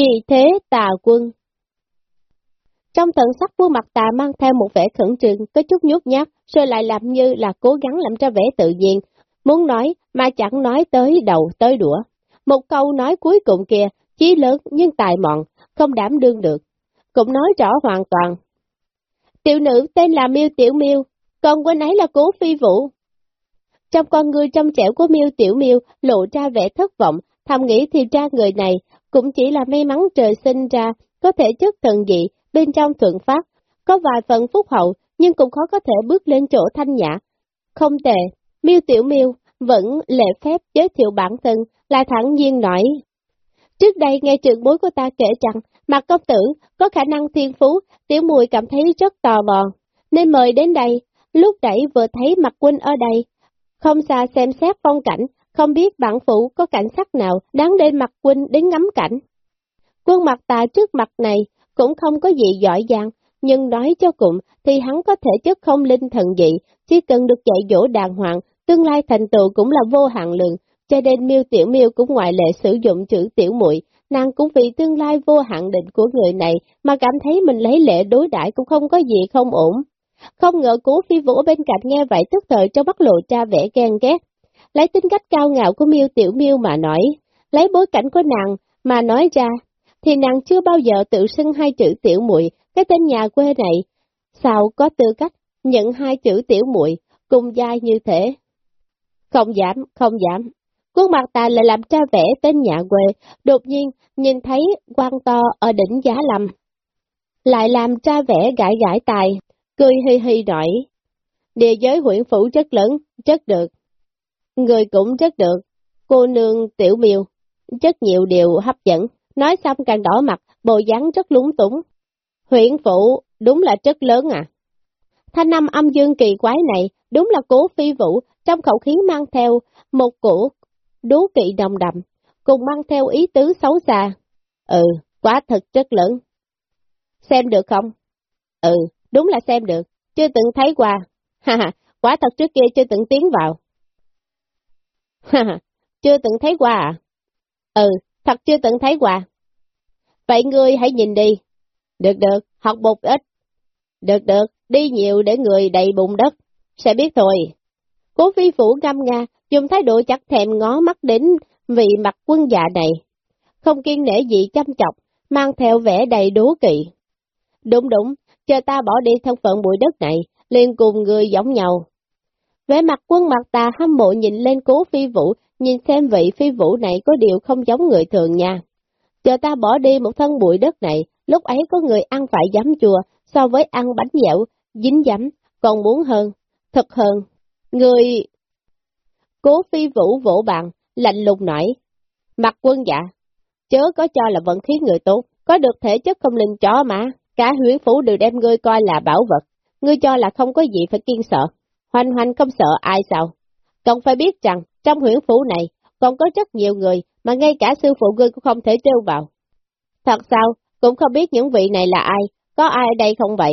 Gì thế tà quân? Trong tận sắc của mặt tà mang theo một vẻ khẩn trương, có chút nhút nhát, rồi lại làm như là cố gắng làm cho vẻ tự nhiên, muốn nói mà chẳng nói tới đầu tới đũa. Một câu nói cuối cùng kia, chí lớn nhưng tài mọn, không đảm đương được. Cũng nói rõ hoàn toàn. Tiểu nữ tên là Miêu Tiểu Miêu, còn quên ấy là Cố Phi Vũ. Trong con người trong trẻo của Miêu Tiểu Miêu lộ ra vẻ thất vọng, thầm nghĩ thì ra người này cũng chỉ là may mắn trời sinh ra, có thể chất thần dị, bên trong thượng phát, có vài phần phúc hậu, nhưng cũng khó có thể bước lên chỗ thanh nhã. Không tệ, Miêu Tiểu Miêu vẫn lệ phép giới thiệu bản thân, lại thẳng nhiên nói. Trước đây nghe trường bối của ta kể rằng, mặt công tử có khả năng thiên phú, tiểu mùi cảm thấy rất tò mò, nên mời đến đây. Lúc đẩy vừa thấy mặt huynh ở đây, không xa xem xét phong cảnh, không biết bản phủ có cảnh sắc nào đáng để mặt huynh đến ngắm cảnh. Quân mặt tà trước mặt này cũng không có gì giỏi giang, nhưng nói cho cùng thì hắn có thể chất không linh thần dị, chỉ cần được dạy dỗ đàng hoàng, tương lai thành tựu cũng là vô hạn lượng, cho nên miêu tiểu miêu cũng ngoại lệ sử dụng chữ tiểu muội nàng cũng vì tương lai vô hạn định của người này mà cảm thấy mình lấy lệ đối đãi cũng không có gì không ổn. Không ngờ cố phi vũ bên cạnh nghe vậy tức thời trong bắt lộ ra vẻ ghen ghét. Lấy tính cách cao ngạo của miêu tiểu miêu mà nói, lấy bối cảnh của nàng mà nói ra, thì nàng chưa bao giờ tự xưng hai chữ tiểu muội cái tên nhà quê này. Sao có tư cách nhận hai chữ tiểu muội cùng dai như thế? Không dám, không dám. Khuôn mặt ta lại làm cha vẽ tên nhà quê, đột nhiên nhìn thấy quan to ở đỉnh giá lầm, Lại làm cha vẽ gãi gãi tài, cười hi hi nổi. Địa giới huyện phủ rất lớn, rất được. Người cũng rất được. Cô nương tiểu miêu, rất nhiều điều hấp dẫn. Nói xong càng đỏ mặt, bộ dáng rất lúng túng. Huyện phủ đúng là rất lớn à. Thanh năm âm dương kỳ quái này đúng là cố phi vũ, trong khẩu khí mang theo một củ đố kỵ đồng đậm, cùng mang theo ý tứ xấu xa. Ừ, quá thật rất lớn. Xem được không? Ừ, đúng là xem được, chưa từng thấy qua. Ha ha, quả thật trước kia chưa từng tiến vào. Ha ha, chưa từng thấy qua à? Ừ, thật chưa từng thấy qua. Vậy ngươi hãy nhìn đi. Được được, học một ít. Được được, đi nhiều để người đầy bụng đất. Sẽ biết thôi. Cố phi phủ ngâm nga, dùng thái độ chặt thèm ngó mắt đến vị mặt quân dạ này. Không kiên nể gì chăm chọc, mang theo vẻ đầy đố kỵ. Đúng đúng, chờ ta bỏ đi thân phận bụi đất này, liền cùng người giống nhau. Vẻ mặt quân mặt tà hâm mộ nhìn lên cố phi vũ, nhìn xem vị phi vũ này có điều không giống người thường nha. Chờ ta bỏ đi một thân bụi đất này, lúc ấy có người ăn phải giấm chùa, so với ăn bánh dẻo, dính giấm, còn muốn hơn, thật hơn. Người... Cố phi vũ vỗ bàn, lạnh lùng nổi. Mặt quân dạ, chớ có cho là vận khí người tốt, có được thể chất không linh chó mà, cả huyến phủ đều đem ngươi coi là bảo vật, ngươi cho là không có gì phải kiên sợ, hoành hoành không sợ ai sao. Còn phải biết rằng, trong huyện phủ này, còn có rất nhiều người mà ngay cả sư phụ ngươi cũng không thể trêu vào. Thật sao, cũng không biết những vị này là ai, có ai ở đây không vậy?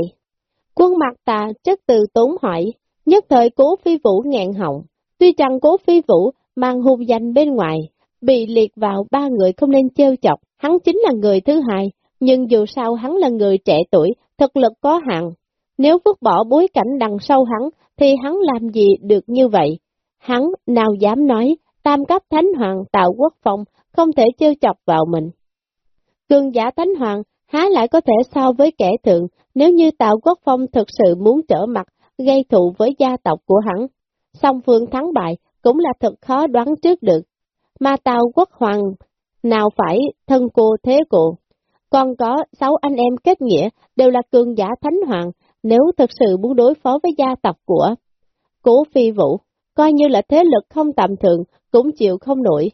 Quân mặt ta chất từ tốn hỏi, nhất thời cố phi vũ ngẹn họng, tuy rằng cố phi vũ mang hung danh bên ngoài, bị liệt vào ba người không nên trêu chọc, hắn chính là người thứ hai, nhưng dù sao hắn là người trẻ tuổi, thực lực có hạn. Nếu vứt bỏ bối cảnh đằng sau hắn, thì hắn làm gì được như vậy? Hắn nào dám nói tam cấp thánh hoàng tạo quốc phong không thể trêu chọc vào mình. Cường giả thánh hoàng há lại có thể so với kẻ thượng nếu như tạo quốc phong thực sự muốn trở mặt gây thụ với gia tộc của hắn. Song phương thắng bại cũng là thật khó đoán trước được. Mà tàu quốc hoàng nào phải thân cô thế cô. Còn có sáu anh em kết nghĩa đều là cường giả thánh hoàng nếu thực sự muốn đối phó với gia tộc của cố phi vũ, coi như là thế lực không tầm thường cũng chịu không nổi.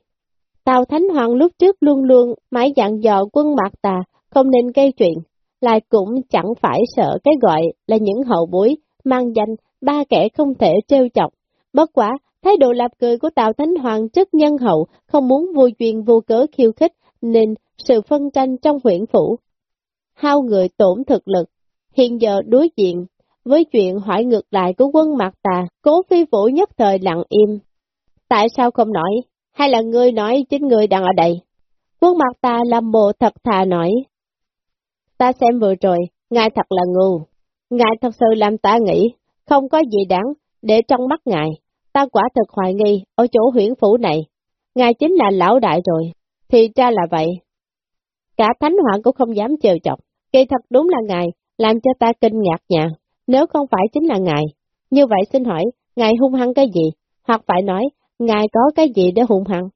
Tào Thánh Hoàng lúc trước luôn luôn mãi dặn dò quân mạc tà, không nên gây chuyện, lại cũng chẳng phải sợ cái gọi là những hậu bối, mang danh, ba kẻ không thể trêu chọc. Bất quả, thái độ lạp cười của Tào Thánh Hoàng rất nhân hậu, không muốn vô duyên vô cớ khiêu khích, nên sự phân tranh trong huyện phủ. Hao người tổn thực lực, hiện giờ đối diện với chuyện hỏi ngược lại của quân mặt tà, cố phi vũ nhất thời lặng im, Tại sao không nói? Hay là ngươi nói chính ngươi đang ở đây? Quân mặt ta làm bộ thật thà nói. Ta xem vừa rồi, ngài thật là ngu. Ngài thật sự làm ta nghĩ, không có gì đáng để trong mắt ngài. Ta quả thực hoài nghi ở chỗ huyển phủ này. Ngài chính là lão đại rồi. Thì ra là vậy. Cả thánh hoàng cũng không dám trêu chọc. Kỳ thật đúng là ngài, làm cho ta kinh ngạc nha. Nếu không phải chính là ngài. Như vậy xin hỏi, ngài hung hăng cái gì? Hoặc phải nói, ngài có cái gì để hung hăng?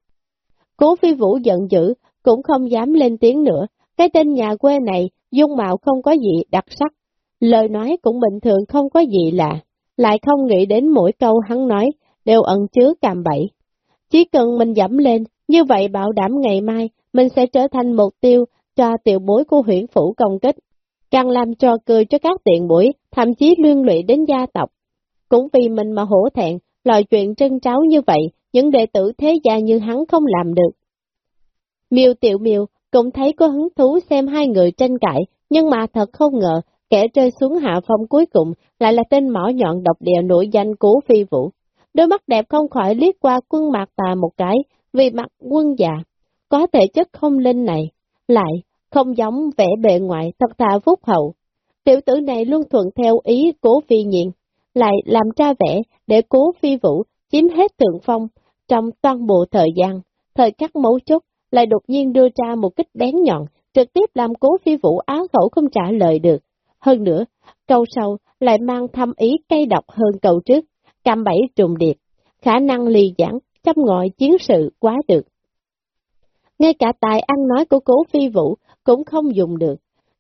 Cố phi vũ giận dữ, cũng không dám lên tiếng nữa. Cái tên nhà quê này, dung mạo không có gì đặc sắc. Lời nói cũng bình thường không có gì lạ. Lại không nghĩ đến mỗi câu hắn nói, đều ẩn chứa càm bẫy. Chỉ cần mình dẫm lên, như vậy bảo đảm ngày mai mình sẽ trở thành mục tiêu cho tiểu bối của huyện phủ công kích, càng làm trò cười cho các tiện mũi, thậm chí liên lụy đến gia tộc. Cũng vì mình mà hổ thẹn, loại chuyện trân tráo như vậy, những đệ tử thế gia như hắn không làm được. Miêu tiểu miêu cũng thấy có hứng thú xem hai người tranh cãi, nhưng mà thật không ngờ, kẻ rơi xuống hạ phong cuối cùng lại là tên mỏ nhọn độc địa nổi danh của phi vũ. Đôi mắt đẹp không khỏi liếc qua quân mạc tà một cái, vì mặt quân già, có thể chất không linh này, lại không giống vẻ bề ngoài thật thà phúc hậu. Tiểu tử này luôn thuận theo ý cố phi nhiên, lại làm ra vẻ để cố phi vũ chiếm hết thượng phong trong toàn bộ thời gian. Thời khắc mấu chốt lại đột nhiên đưa ra một kích bén nhọn, trực tiếp làm cố phi vũ á khẩu không trả lời được. Hơn nữa, câu sau lại mang thâm ý cay độc hơn câu trước, cam bẫy trùng điệp, khả năng ly giảng, chăm ngọi chiến sự quá được. Ngay cả tài ăn nói của cố phi vũ cũng không dùng được,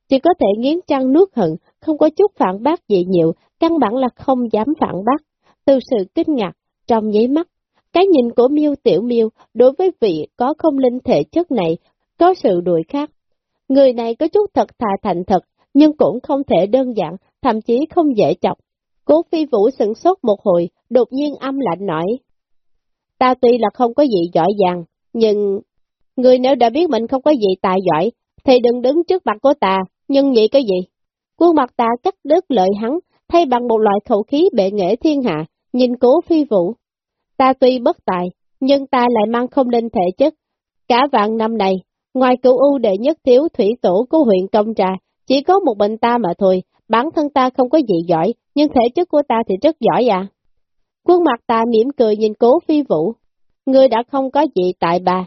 chỉ có thể nghiến trăng nuốt hận, không có chút phản bác gì nhiều, căn bản là không dám phản bác. Từ sự kinh ngạc, trong giấy mắt, cái nhìn của miêu Tiểu miêu đối với vị có không linh thể chất này có sự đuổi khác. Người này có chút thật thà thành thật, nhưng cũng không thể đơn giản, thậm chí không dễ chọc. Cố phi vũ sửng sốt một hồi, đột nhiên âm lạnh nói. Ta tuy là không có gì giỏi giang, nhưng... Người nếu đã biết mình không có gì tài giỏi, thì đừng đứng trước mặt của ta, nhưng nhị cái gì? Quân mặt ta cắt đứt lợi hắn, thay bằng một loại khẩu khí bệ nghệ thiên hạ, nhìn cố phi vũ. Ta tuy bất tài, nhưng ta lại mang không linh thể chất. Cả vạn năm này, ngoài cửu ưu đệ nhất thiếu thủy tổ của huyện Công Trà, chỉ có một bệnh ta mà thôi, bản thân ta không có gì giỏi, nhưng thể chất của ta thì rất giỏi à. Quân mặt ta mỉm cười nhìn cố phi vũ. Ngươi đã không có gì tại bà.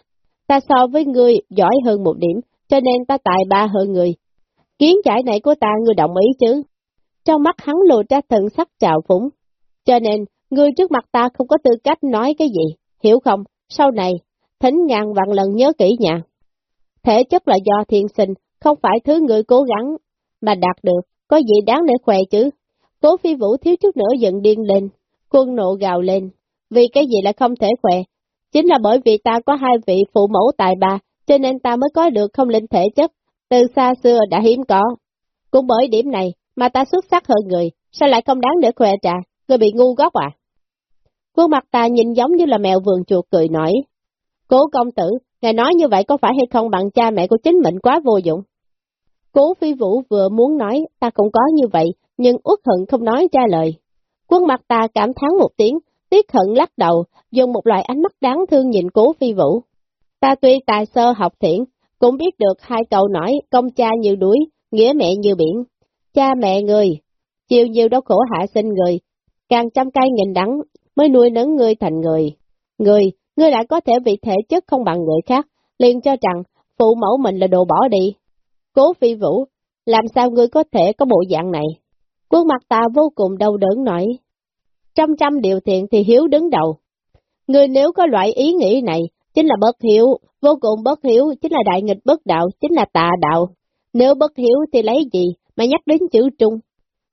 Ta so với ngươi giỏi hơn một điểm, cho nên ta tài ba hơn người. Kiến giải này của ta ngươi đồng ý chứ? Trong mắt hắn lộ ra thần sắc trào phúng. Cho nên, ngươi trước mặt ta không có tư cách nói cái gì, hiểu không? Sau này, thính ngàn vạn lần nhớ kỹ nha. Thể chất là do thiên sinh, không phải thứ người cố gắng mà đạt được, có gì đáng để khoe chứ. Cố phi vũ thiếu chút nữa giận điên lên, quân nộ gào lên, vì cái gì lại không thể khỏe, chính là bởi vì ta có hai vị phụ mẫu tài bà, cho nên ta mới có được không linh thể chất, từ xa xưa đã hiếm có. Cũng bởi điểm này mà ta xuất sắc hơn người, sao lại không đáng để khoe trà, người bị ngu gốc à? Khuôn mặt ta nhìn giống như là mèo vườn chuột cười nói. Cố công tử, ngài nói như vậy có phải hay không bằng cha mẹ của chính mình quá vô dụng? Cố phi vũ vừa muốn nói, ta cũng có như vậy, nhưng uất hận không nói ra lời. Quân mặt ta cảm thán một tiếng, tiếc hận lắc đầu, dùng một loại ánh mắt đáng thương nhìn cố phi vũ. Ta tuy tài sơ học thiện, cũng biết được hai câu nói công cha như đuối, nghĩa mẹ như biển. Cha mẹ người, chịu nhiều đau khổ hạ sinh người, càng trăm cây nghìn đắng mới nuôi nấng người thành người. Người, ngươi lại có thể vì thể chất không bằng người khác, liền cho rằng phụ mẫu mình là đồ bỏ đi. Cố phi vũ, làm sao ngươi có thể có bộ dạng này? Quân mặt ta vô cùng đau đớn nổi. Trăm trăm điều thiện thì hiếu đứng đầu. người nếu có loại ý nghĩ này, chính là bất hiếu, vô cùng bất hiếu, chính là đại nghịch bất đạo, chính là tà đạo. Nếu bất hiếu thì lấy gì mà nhắc đến chữ trung?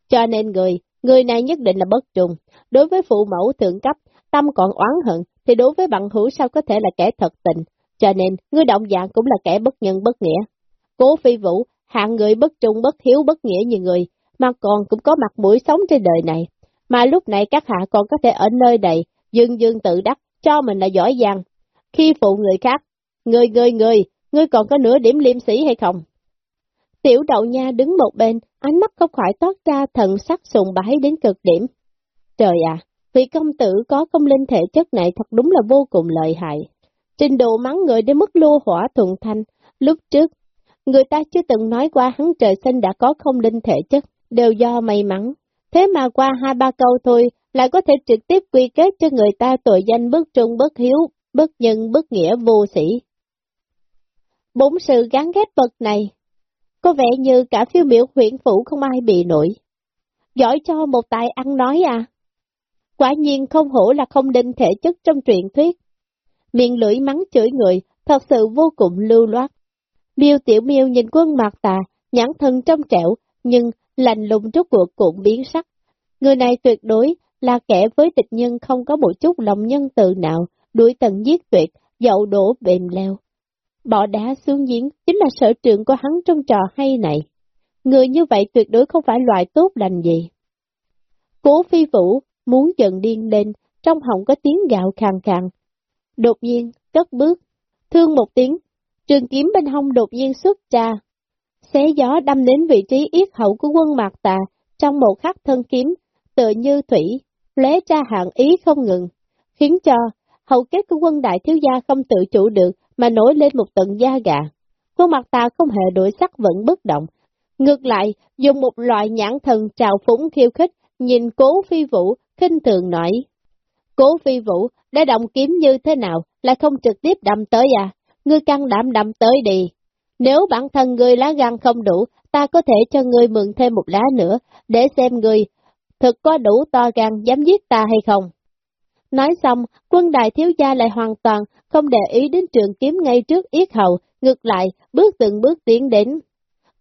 Cho nên người, người này nhất định là bất trung. Đối với phụ mẫu thượng cấp, tâm còn oán hận, thì đối với bằng hữu sao có thể là kẻ thật tình. Cho nên, người động dạng cũng là kẻ bất nhân bất nghĩa. Cố phi vũ, hạng người bất trung bất hiếu bất nghĩa như người, mà còn cũng có mặt mũi sống trên đời này. Mà lúc này các hạ còn có thể ở nơi này, dương dương tự đắc, cho mình là giỏi giang. Khi phụ người khác, người người người, ngươi còn có nửa điểm liêm sĩ hay không? Tiểu đậu nha đứng một bên, ánh mắt không khỏi toát ra thần sắc sùng bái đến cực điểm. Trời à, vị công tử có công linh thể chất này thật đúng là vô cùng lợi hại. Trình độ mắng người đến mức lô hỏa thuận thanh, lúc trước, người ta chưa từng nói qua hắn trời sinh đã có không linh thể chất, đều do may mắn. Thế mà qua hai ba câu thôi, lại có thể trực tiếp quy kết cho người ta tội danh bất trung bất hiếu, bất nhân bất nghĩa vô sĩ. Bốn sự gắn ghép bậc này, có vẻ như cả phiêu miểu huyện phủ không ai bị nổi. Giỏi cho một tài ăn nói à? Quả nhiên không hổ là không đinh thể chất trong truyện thuyết. Miệng lưỡi mắng chửi người, thật sự vô cùng lưu loát. Miêu tiểu miêu nhìn quân mặt tà, nhãn thân trong trẻo, nhưng lành lùng rốt cuộc cũng biến sắc. Người này tuyệt đối là kẻ với địch nhân không có một chút lòng nhân từ nào, đuổi tận giết tuyệt, dậu đổ bềm leo. Bỏ đá xuống giếng chính là sở trường của hắn trong trò hay này. Người như vậy tuyệt đối không phải loại tốt lành gì. Cố phi vũ muốn dần điên lên, trong họng có tiếng gạo khàn khàn. Đột nhiên, cất bước, thương một tiếng, trường kiếm bên hông đột nhiên xuất ra. Xé gió đâm đến vị trí yết hậu của quân mạc tà, trong một khắc thân kiếm, tựa như thủy, lóe ra hạng ý không ngừng, khiến cho hậu kết của quân đại thiếu gia không tự chủ được mà nổi lên một tận da gà. Quân mặt ta không hề đổi sắc vẫn bất động, ngược lại dùng một loại nhãn thần trào phúng khiêu khích, nhìn cố phi vũ, khinh thường nói. Cố phi vũ, đã động kiếm như thế nào, lại không trực tiếp đâm tới à, ngươi căng đảm đâm tới đi. Nếu bản thân ngươi lá gan không đủ, ta có thể cho ngươi mượn thêm một lá nữa, để xem ngươi thực có đủ to gan dám giết ta hay không. Nói xong, quân đại thiếu gia lại hoàn toàn không để ý đến trường kiếm ngay trước yết hầu, ngược lại, bước từng bước tiến đến.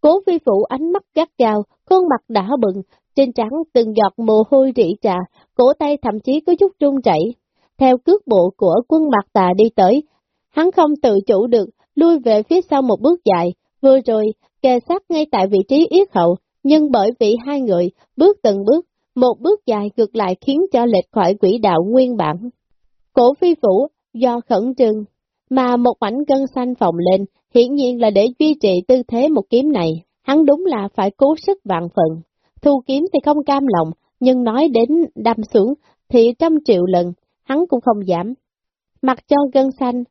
Cố phi phụ ánh mắt gắt gao, khuôn mặt đỏ bừng, trên trắng từng giọt mồ hôi rỉ trà, cổ tay thậm chí có chút run chảy. Theo cước bộ của quân mặt tà đi tới, hắn không tự chủ được, lui về phía sau một bước dài, vừa rồi, kề sát ngay tại vị trí yết hậu, nhưng bởi vì hai người, bước từng bước, một bước dài ngược lại khiến cho lệch khỏi quỹ đạo nguyên bản. Cổ phi phủ, do khẩn trương, mà một mảnh gân xanh phồng lên, hiển nhiên là để duy trì tư thế một kiếm này, hắn đúng là phải cố sức vạn phận. Thu kiếm thì không cam lòng, nhưng nói đến đâm xuống thì trăm triệu lần, hắn cũng không giảm. Mặc cho gân xanh,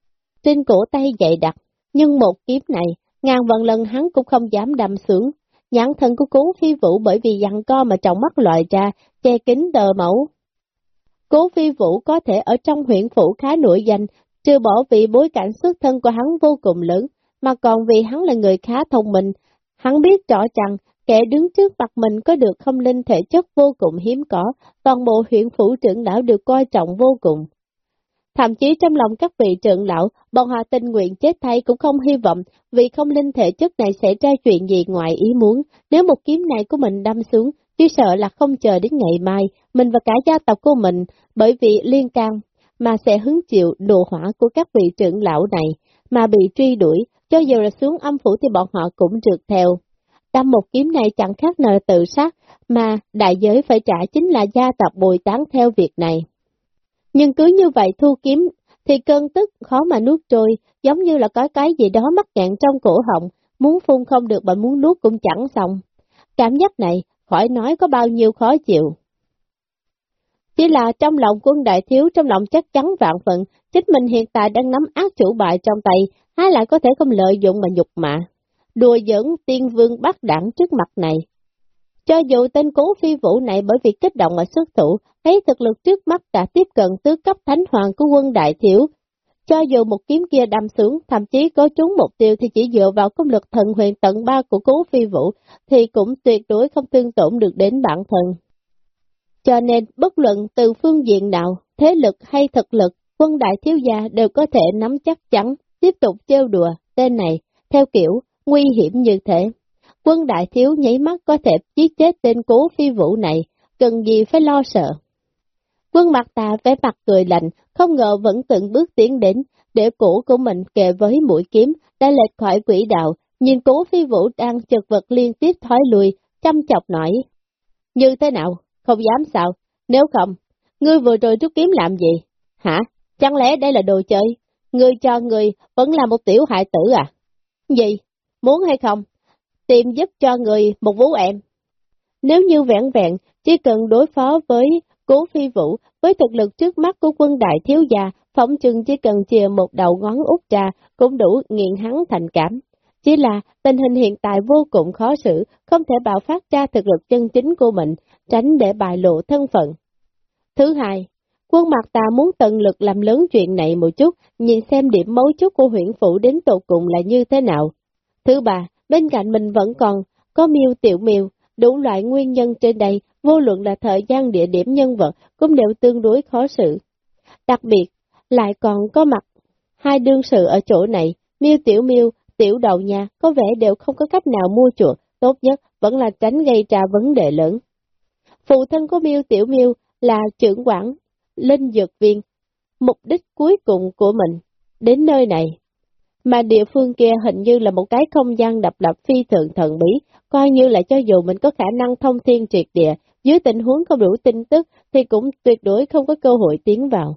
trên cổ tay dậy đặt, nhưng một kiếm này, ngàn vạn lần hắn cũng không dám đâm xuống, nhãn thần của cố phi vũ bởi vì dặn co mà trọng mắt loại ra, che kính đờ mẫu. Cố phi vũ có thể ở trong huyện phủ khá nổi danh, trừ bỏ vì bối cảnh xuất thân của hắn vô cùng lớn, mà còn vì hắn là người khá thông minh. Hắn biết rõ rằng, kẻ đứng trước mặt mình có được không linh thể chất vô cùng hiếm có, toàn bộ huyện phủ trưởng lão được coi trọng vô cùng. Thậm chí trong lòng các vị trưởng lão, bọn họ tình nguyện chết thay cũng không hy vọng vì không linh thể chất này sẽ ra chuyện gì ngoài ý muốn. Nếu một kiếm này của mình đâm xuống, chỉ sợ là không chờ đến ngày mai, mình và cả gia tộc của mình, bởi vì liên can, mà sẽ hứng chịu đồ hỏa của các vị trưởng lão này, mà bị truy đuổi, cho dù là xuống âm phủ thì bọn họ cũng trượt theo. Đâm một kiếm này chẳng khác nào tự sát, mà đại giới phải trả chính là gia tộc bồi tán theo việc này. Nhưng cứ như vậy thu kiếm, thì cơn tức khó mà nuốt trôi, giống như là có cái gì đó mắc cạn trong cổ họng, muốn phun không được mà muốn nuốt cũng chẳng xong. Cảm giác này, khỏi nói có bao nhiêu khó chịu. Chỉ là trong lòng quân đại thiếu, trong lòng chắc chắn vạn phận, chính mình hiện tại đang nắm ác chủ bại trong tay, há lại có thể không lợi dụng mà nhục mạ. Đùa giỡn tiên vương bắt đẳng trước mặt này, cho dù tên cố phi vũ này bởi vì kích động mà xuất thủ, thấy thực lực trước mắt đã tiếp cận tứ cấp thánh hoàng của quân đại thiểu. Cho dù một kiếm kia đâm xuống, thậm chí có trúng mục tiêu thì chỉ dựa vào công lực thần huyền tận ba của cố phi vũ, thì cũng tuyệt đối không tương tổn được đến bản thân. Cho nên, bất luận từ phương diện nào, thế lực hay thực lực, quân đại thiếu gia đều có thể nắm chắc chắn, tiếp tục trêu đùa tên này, theo kiểu nguy hiểm như thế. Quân đại thiếu nháy mắt có thể giết chết tên cố phi vũ này, cần gì phải lo sợ. Quân mặt ta vẻ mặt cười lạnh, không ngờ vẫn từng bước tiến đến, để cổ của mình kề với mũi kiếm, đã lệch khỏi quỹ đạo, nhìn cố phi vũ đang chật vật liên tiếp thoái lùi, chăm chọc nói. Như thế nào? Không dám sao? Nếu không, ngươi vừa rồi rút kiếm làm gì? Hả? Chẳng lẽ đây là đồ chơi? Ngươi cho ngươi vẫn là một tiểu hại tử à? Gì? Muốn hay không? Tìm giúp cho người một vũ em. Nếu như vẹn vẹn, chỉ cần đối phó với cố phi vũ, với thực lực trước mắt của quân đại thiếu gia, phỏng chừng chỉ cần chìa một đầu ngón út trà cũng đủ nghiện hắn thành cảm. Chỉ là tình hình hiện tại vô cùng khó xử, không thể bạo phát ra thực lực chân chính của mình, tránh để bại lộ thân phận. Thứ hai, quân mặt ta muốn tận lực làm lớn chuyện này một chút, nhìn xem điểm mấu chốt của huyện phủ đến tột cùng là như thế nào. Thứ ba, bên cạnh mình vẫn còn có miêu tiểu miêu, đủ loại nguyên nhân trên đây, vô luận là thời gian địa điểm nhân vật, cũng đều tương đối khó xử. Đặc biệt, lại còn có mặt hai đương sự ở chỗ này, miêu tiểu miêu, tiểu đầu nhà, có vẻ đều không có cách nào mua chuộc, tốt nhất vẫn là tránh gây ra vấn đề lớn. Phụ thân của miêu tiểu miêu là trưởng quản, linh dược viên, mục đích cuối cùng của mình, đến nơi này. Mà địa phương kia hình như là một cái không gian độc lập phi thường thần bí, coi như là cho dù mình có khả năng thông thiên triệt địa, dưới tình huống không đủ tin tức thì cũng tuyệt đối không có cơ hội tiến vào.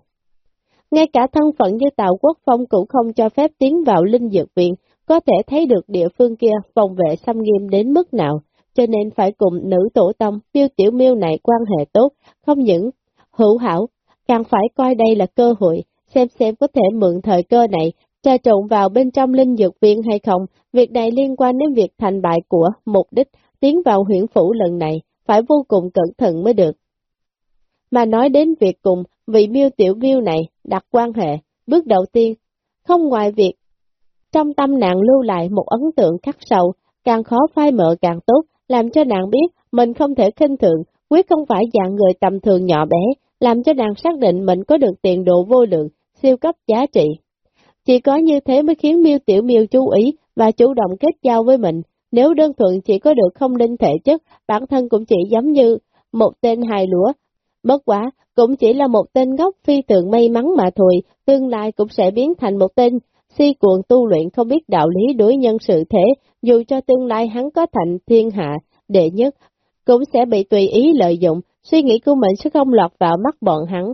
Ngay cả thân phận như Tào Quốc Phong cũng không cho phép tiến vào linh dược viện, có thể thấy được địa phương kia phòng vệ xâm nghiêm đến mức nào, cho nên phải cùng nữ tổ tông miêu tiểu miêu này quan hệ tốt, không những hữu hảo, càng phải coi đây là cơ hội, xem xem có thể mượn thời cơ này, tra trộn vào bên trong linh dược viên hay không, việc này liên quan đến việc thành bại của mục đích tiến vào huyện phủ lần này, phải vô cùng cẩn thận mới được. Mà nói đến việc cùng vị miêu tiểu miêu này đặt quan hệ, bước đầu tiên, không ngoài việc trong tâm nàng lưu lại một ấn tượng khắc sâu, càng khó phai mở càng tốt, làm cho nàng biết mình không thể khinh thường, quyết không phải dạng người tầm thường nhỏ bé, làm cho nàng xác định mình có được tiền độ vô lượng, siêu cấp giá trị. Chỉ có như thế mới khiến miêu tiểu miêu chú ý và chủ động kết giao với mình, nếu đơn thuần chỉ có được không linh thể chất, bản thân cũng chỉ giống như một tên hài lũa, Bất quá, cũng chỉ là một tên gốc phi thường may mắn mà thôi, tương lai cũng sẽ biến thành một tên si cuồng tu luyện không biết đạo lý đối nhân sự thế, dù cho tương lai hắn có thành thiên hạ, đệ nhất, cũng sẽ bị tùy ý lợi dụng, suy nghĩ của mình sẽ không lọt vào mắt bọn hắn.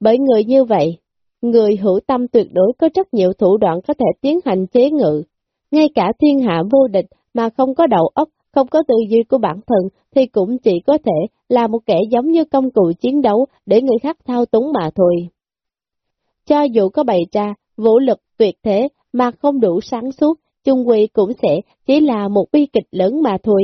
Bởi người như vậy, người hữu tâm tuyệt đối có rất nhiều thủ đoạn có thể tiến hành chế ngự. Ngay cả thiên hạ vô địch mà không có đầu óc, không có tư duy của bản thân thì cũng chỉ có thể là một kẻ giống như công cụ chiến đấu để người khác thao túng mà thôi. Cho dù có bày ra vũ lực tuyệt thế mà không đủ sáng suốt, chung quy cũng sẽ chỉ là một bi kịch lớn mà thôi.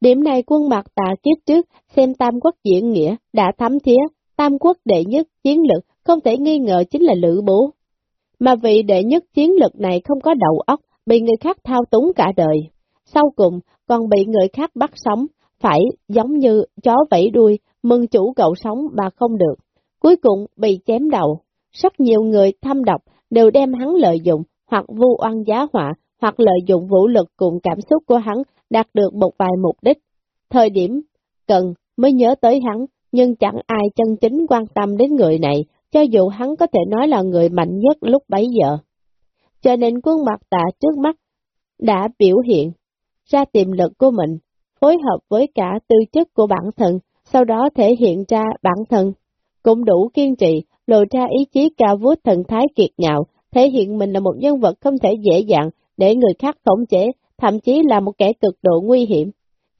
Điểm này quân mặt tà kiếp trước xem Tam Quốc diễn nghĩa đã thấm thía, Tam Quốc đệ nhất chiến lực không thể nghi ngờ chính là Lữ Bố. Mà vị đệ nhất chiến lực này không có đầu óc, bị người khác thao túng cả đời. Sau cùng, còn bị người khác bắt sống, phải giống như chó vẫy đuôi, mừng chủ cậu sống mà không được. Cuối cùng bị chém đầu. Rất nhiều người thâm độc đều đem hắn lợi dụng, hoặc vu oan giá họa, hoặc lợi dụng vũ lực cùng cảm xúc của hắn đạt được một vài mục đích. Thời điểm cần mới nhớ tới hắn, nhưng chẳng ai chân chính quan tâm đến người này, cho dù hắn có thể nói là người mạnh nhất lúc bấy giờ. Cho nên quân mặt tạ trước mắt đã biểu hiện ra tiềm lực của mình, phối hợp với cả tư chất của bản thân, sau đó thể hiện ra bản thân, cũng đủ kiên trì, lộ ra ý chí cao vút thần thái kiệt ngạo, thể hiện mình là một nhân vật không thể dễ dàng để người khác khống chế, thậm chí là một kẻ cực độ nguy hiểm.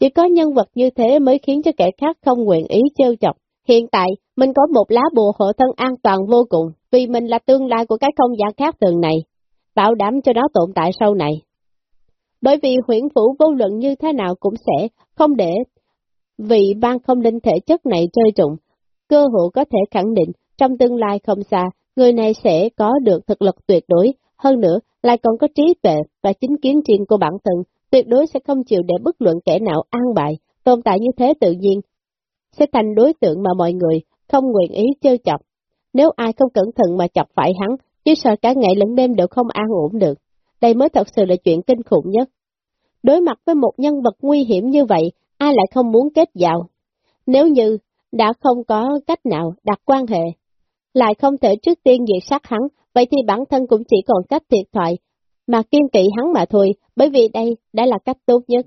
Chỉ có nhân vật như thế mới khiến cho kẻ khác không nguyện ý trêu chọc. Hiện tại, mình có một lá bùa hộ thân an toàn vô cùng, vì mình là tương lai của cái không gian khác thường này, bảo đảm cho nó tồn tại sau này. Bởi vì huyện phủ vô luận như thế nào cũng sẽ không để vị ban không linh thể chất này rơi trụng, cơ hội có thể khẳng định trong tương lai không xa, người này sẽ có được thực lực tuyệt đối, hơn nữa lại còn có trí tuệ và chính kiến riêng của bản thân, tuyệt đối sẽ không chịu để bất luận kẻ nào an bại, tồn tại như thế tự nhiên, sẽ thành đối tượng mà mọi người không nguyện ý chơi chọc. Nếu ai không cẩn thận mà chọc phải hắn, chỉ sợ cả ngày lẫn đêm đều không an ổn được. Đây mới thật sự là chuyện kinh khủng nhất. Đối mặt với một nhân vật nguy hiểm như vậy, ai lại không muốn kết giao? Nếu như đã không có cách nào đặt quan hệ, lại không thể trước tiên diệt sát hắn, vậy thì bản thân cũng chỉ còn cách thiệt thoại, mà kiên kỵ hắn mà thôi, bởi vì đây đã là cách tốt nhất.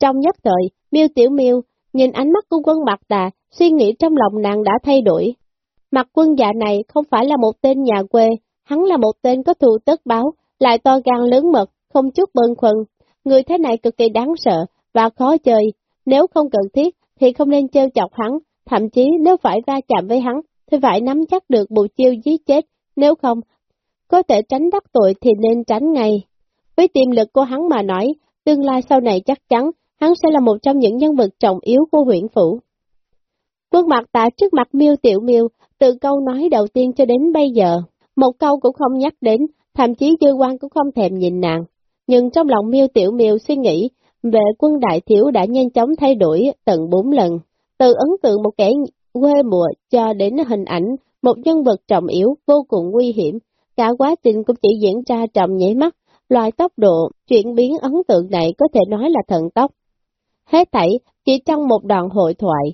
Trong nhất thời, miêu tiểu miêu nhìn ánh mắt của quân bạc tà, suy nghĩ trong lòng nàng đã thay đổi. Mặt quân dạ này không phải là một tên nhà quê, hắn là một tên có thù tất báo, lại to gan lớn mật, không chút bơn khuân. Người thế này cực kỳ đáng sợ và khó chơi, nếu không cần thiết thì không nên trêu chọc hắn, thậm chí nếu phải va chạm với hắn thì phải nắm chắc được bộ chiêu giết chết, nếu không, có thể tránh đắc tội thì nên tránh ngay. Với tiềm lực của hắn mà nói, tương lai sau này chắc chắn hắn sẽ là một trong những nhân vật trọng yếu của huyện phủ. Quân mặt tạ trước mặt miêu tiểu miêu, từ câu nói đầu tiên cho đến bây giờ, một câu cũng không nhắc đến, thậm chí dư quan cũng không thèm nhìn nàng. Nhưng trong lòng miêu tiểu miêu suy nghĩ về quân đại thiếu đã nhanh chóng thay đổi tận bốn lần, từ ấn tượng một kẻ quê mùa cho đến hình ảnh một nhân vật trọng yếu vô cùng nguy hiểm, cả quá trình cũng chỉ diễn ra trong nhảy mắt, loại tốc độ chuyển biến ấn tượng này có thể nói là thần tốc. Hết thảy chỉ trong một đoạn hội thoại,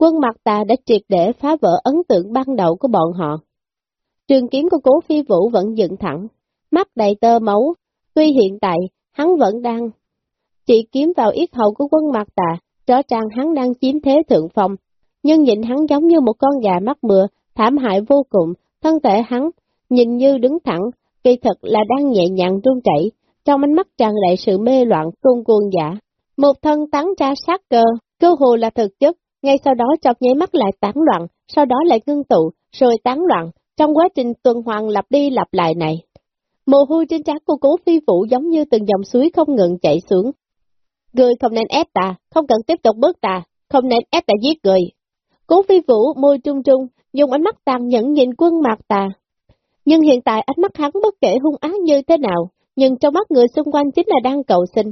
quân mặt ta đã triệt để phá vỡ ấn tượng ban đầu của bọn họ. Trường kiếm của cố phi vũ vẫn dựng thẳng, mắt đầy tơ máu, tuy hiện tại hắn vẫn đang chỉ kiếm vào yết hầu của quân mặt tà, rõ ràng hắn đang chiếm thế thượng phong, nhưng nhìn hắn giống như một con gà mắc mưa, thảm hại vô cùng, thân thể hắn nhìn như đứng thẳng, kỳ thực là đang nhẹ nhàng run chảy, trong ánh mắt tràn đầy sự mê loạn cuồng cuồng giả. Một thân tán ra sát cơ, cơ hồ là thực chất, ngay sau đó chọc nháy mắt lại tán loạn, sau đó lại ngưng tụ, rồi tán loạn, trong quá trình tuần hoàn lặp đi lặp lại này. Mồ hôi trên trán của cố phi vũ giống như từng dòng suối không ngừng chảy xuống. Người không nên ép ta, không cần tiếp tục bước ta, không nên ép ta giết người. Cố phi vũ môi trung trung, dùng ánh mắt tàn nhẫn nhìn quân mạc tà. Nhưng hiện tại ánh mắt hắn bất kể hung ác như thế nào, nhưng trong mắt người xung quanh chính là đang cầu xin.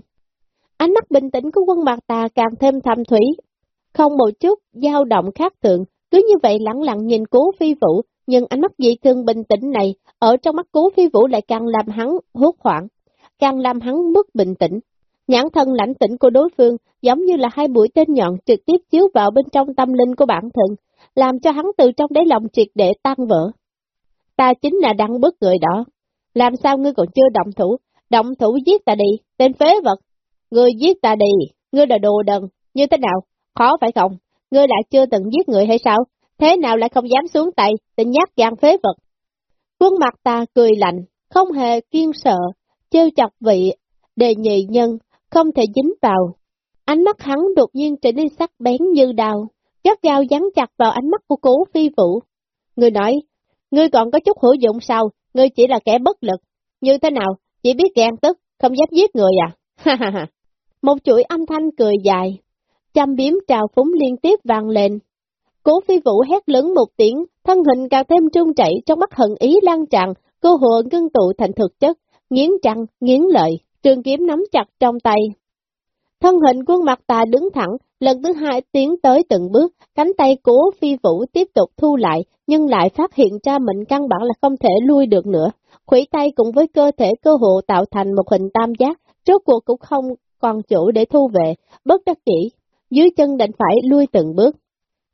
Ánh mắt bình tĩnh của quân mạc tà càng thêm thâm thủy, không một chút dao động khác thường, cứ như vậy lặng lặng nhìn cố phi vũ, nhưng ánh mắt dị thương bình tĩnh này, ở trong mắt cố phi vũ lại càng làm hắn hốt hoảng, càng làm hắn mất bình tĩnh. Nhãn thân lãnh tĩnh của đối phương giống như là hai mũi tên nhọn trực tiếp chiếu vào bên trong tâm linh của bản thân, làm cho hắn từ trong đáy lòng triệt để tan vỡ. Ta chính là đăng bức người đó. Làm sao ngươi còn chưa động thủ? Động thủ giết ta đi, tên phế vật. Ngươi giết ta đi, ngươi là đồ đần, như thế nào? Khó phải không? Ngươi đã chưa từng giết người hay sao? Thế nào lại không dám xuống tay, tình nhát gan phế vật? Quân mặt ta cười lạnh, không hề kiên sợ, trêu chọc vị đề nhị nhân, không thể dính vào. Ánh mắt hắn đột nhiên trở nên sắc bén như đào, gắt gao dán chặt vào ánh mắt của cố phi vũ. Người nói, ngươi còn có chút hữu dụng sao, ngươi chỉ là kẻ bất lực. Như thế nào, chỉ biết ghen tức, không dám giết người à? Ha ha ha. Một chuỗi âm thanh cười dài, chăm biếm trào phúng liên tiếp vang lên. Cố phi vũ hét lớn một tiếng, thân hình càng thêm trung chảy trong mắt hận ý lan tràn, cơ hội ngưng tụ thành thực chất, nghiến trăng, nghiến lợi, trường kiếm nắm chặt trong tay. Thân hình quân mặt tà đứng thẳng, lần thứ hai tiến tới từng bước, cánh tay cố phi vũ tiếp tục thu lại, nhưng lại phát hiện ra mình căn bản là không thể lui được nữa. Khủy tay cùng với cơ thể cơ hộ tạo thành một hình tam giác, rốt cuộc cũng không còn chỗ để thu về, bất đắc chỉ, dưới chân đành phải lui từng bước.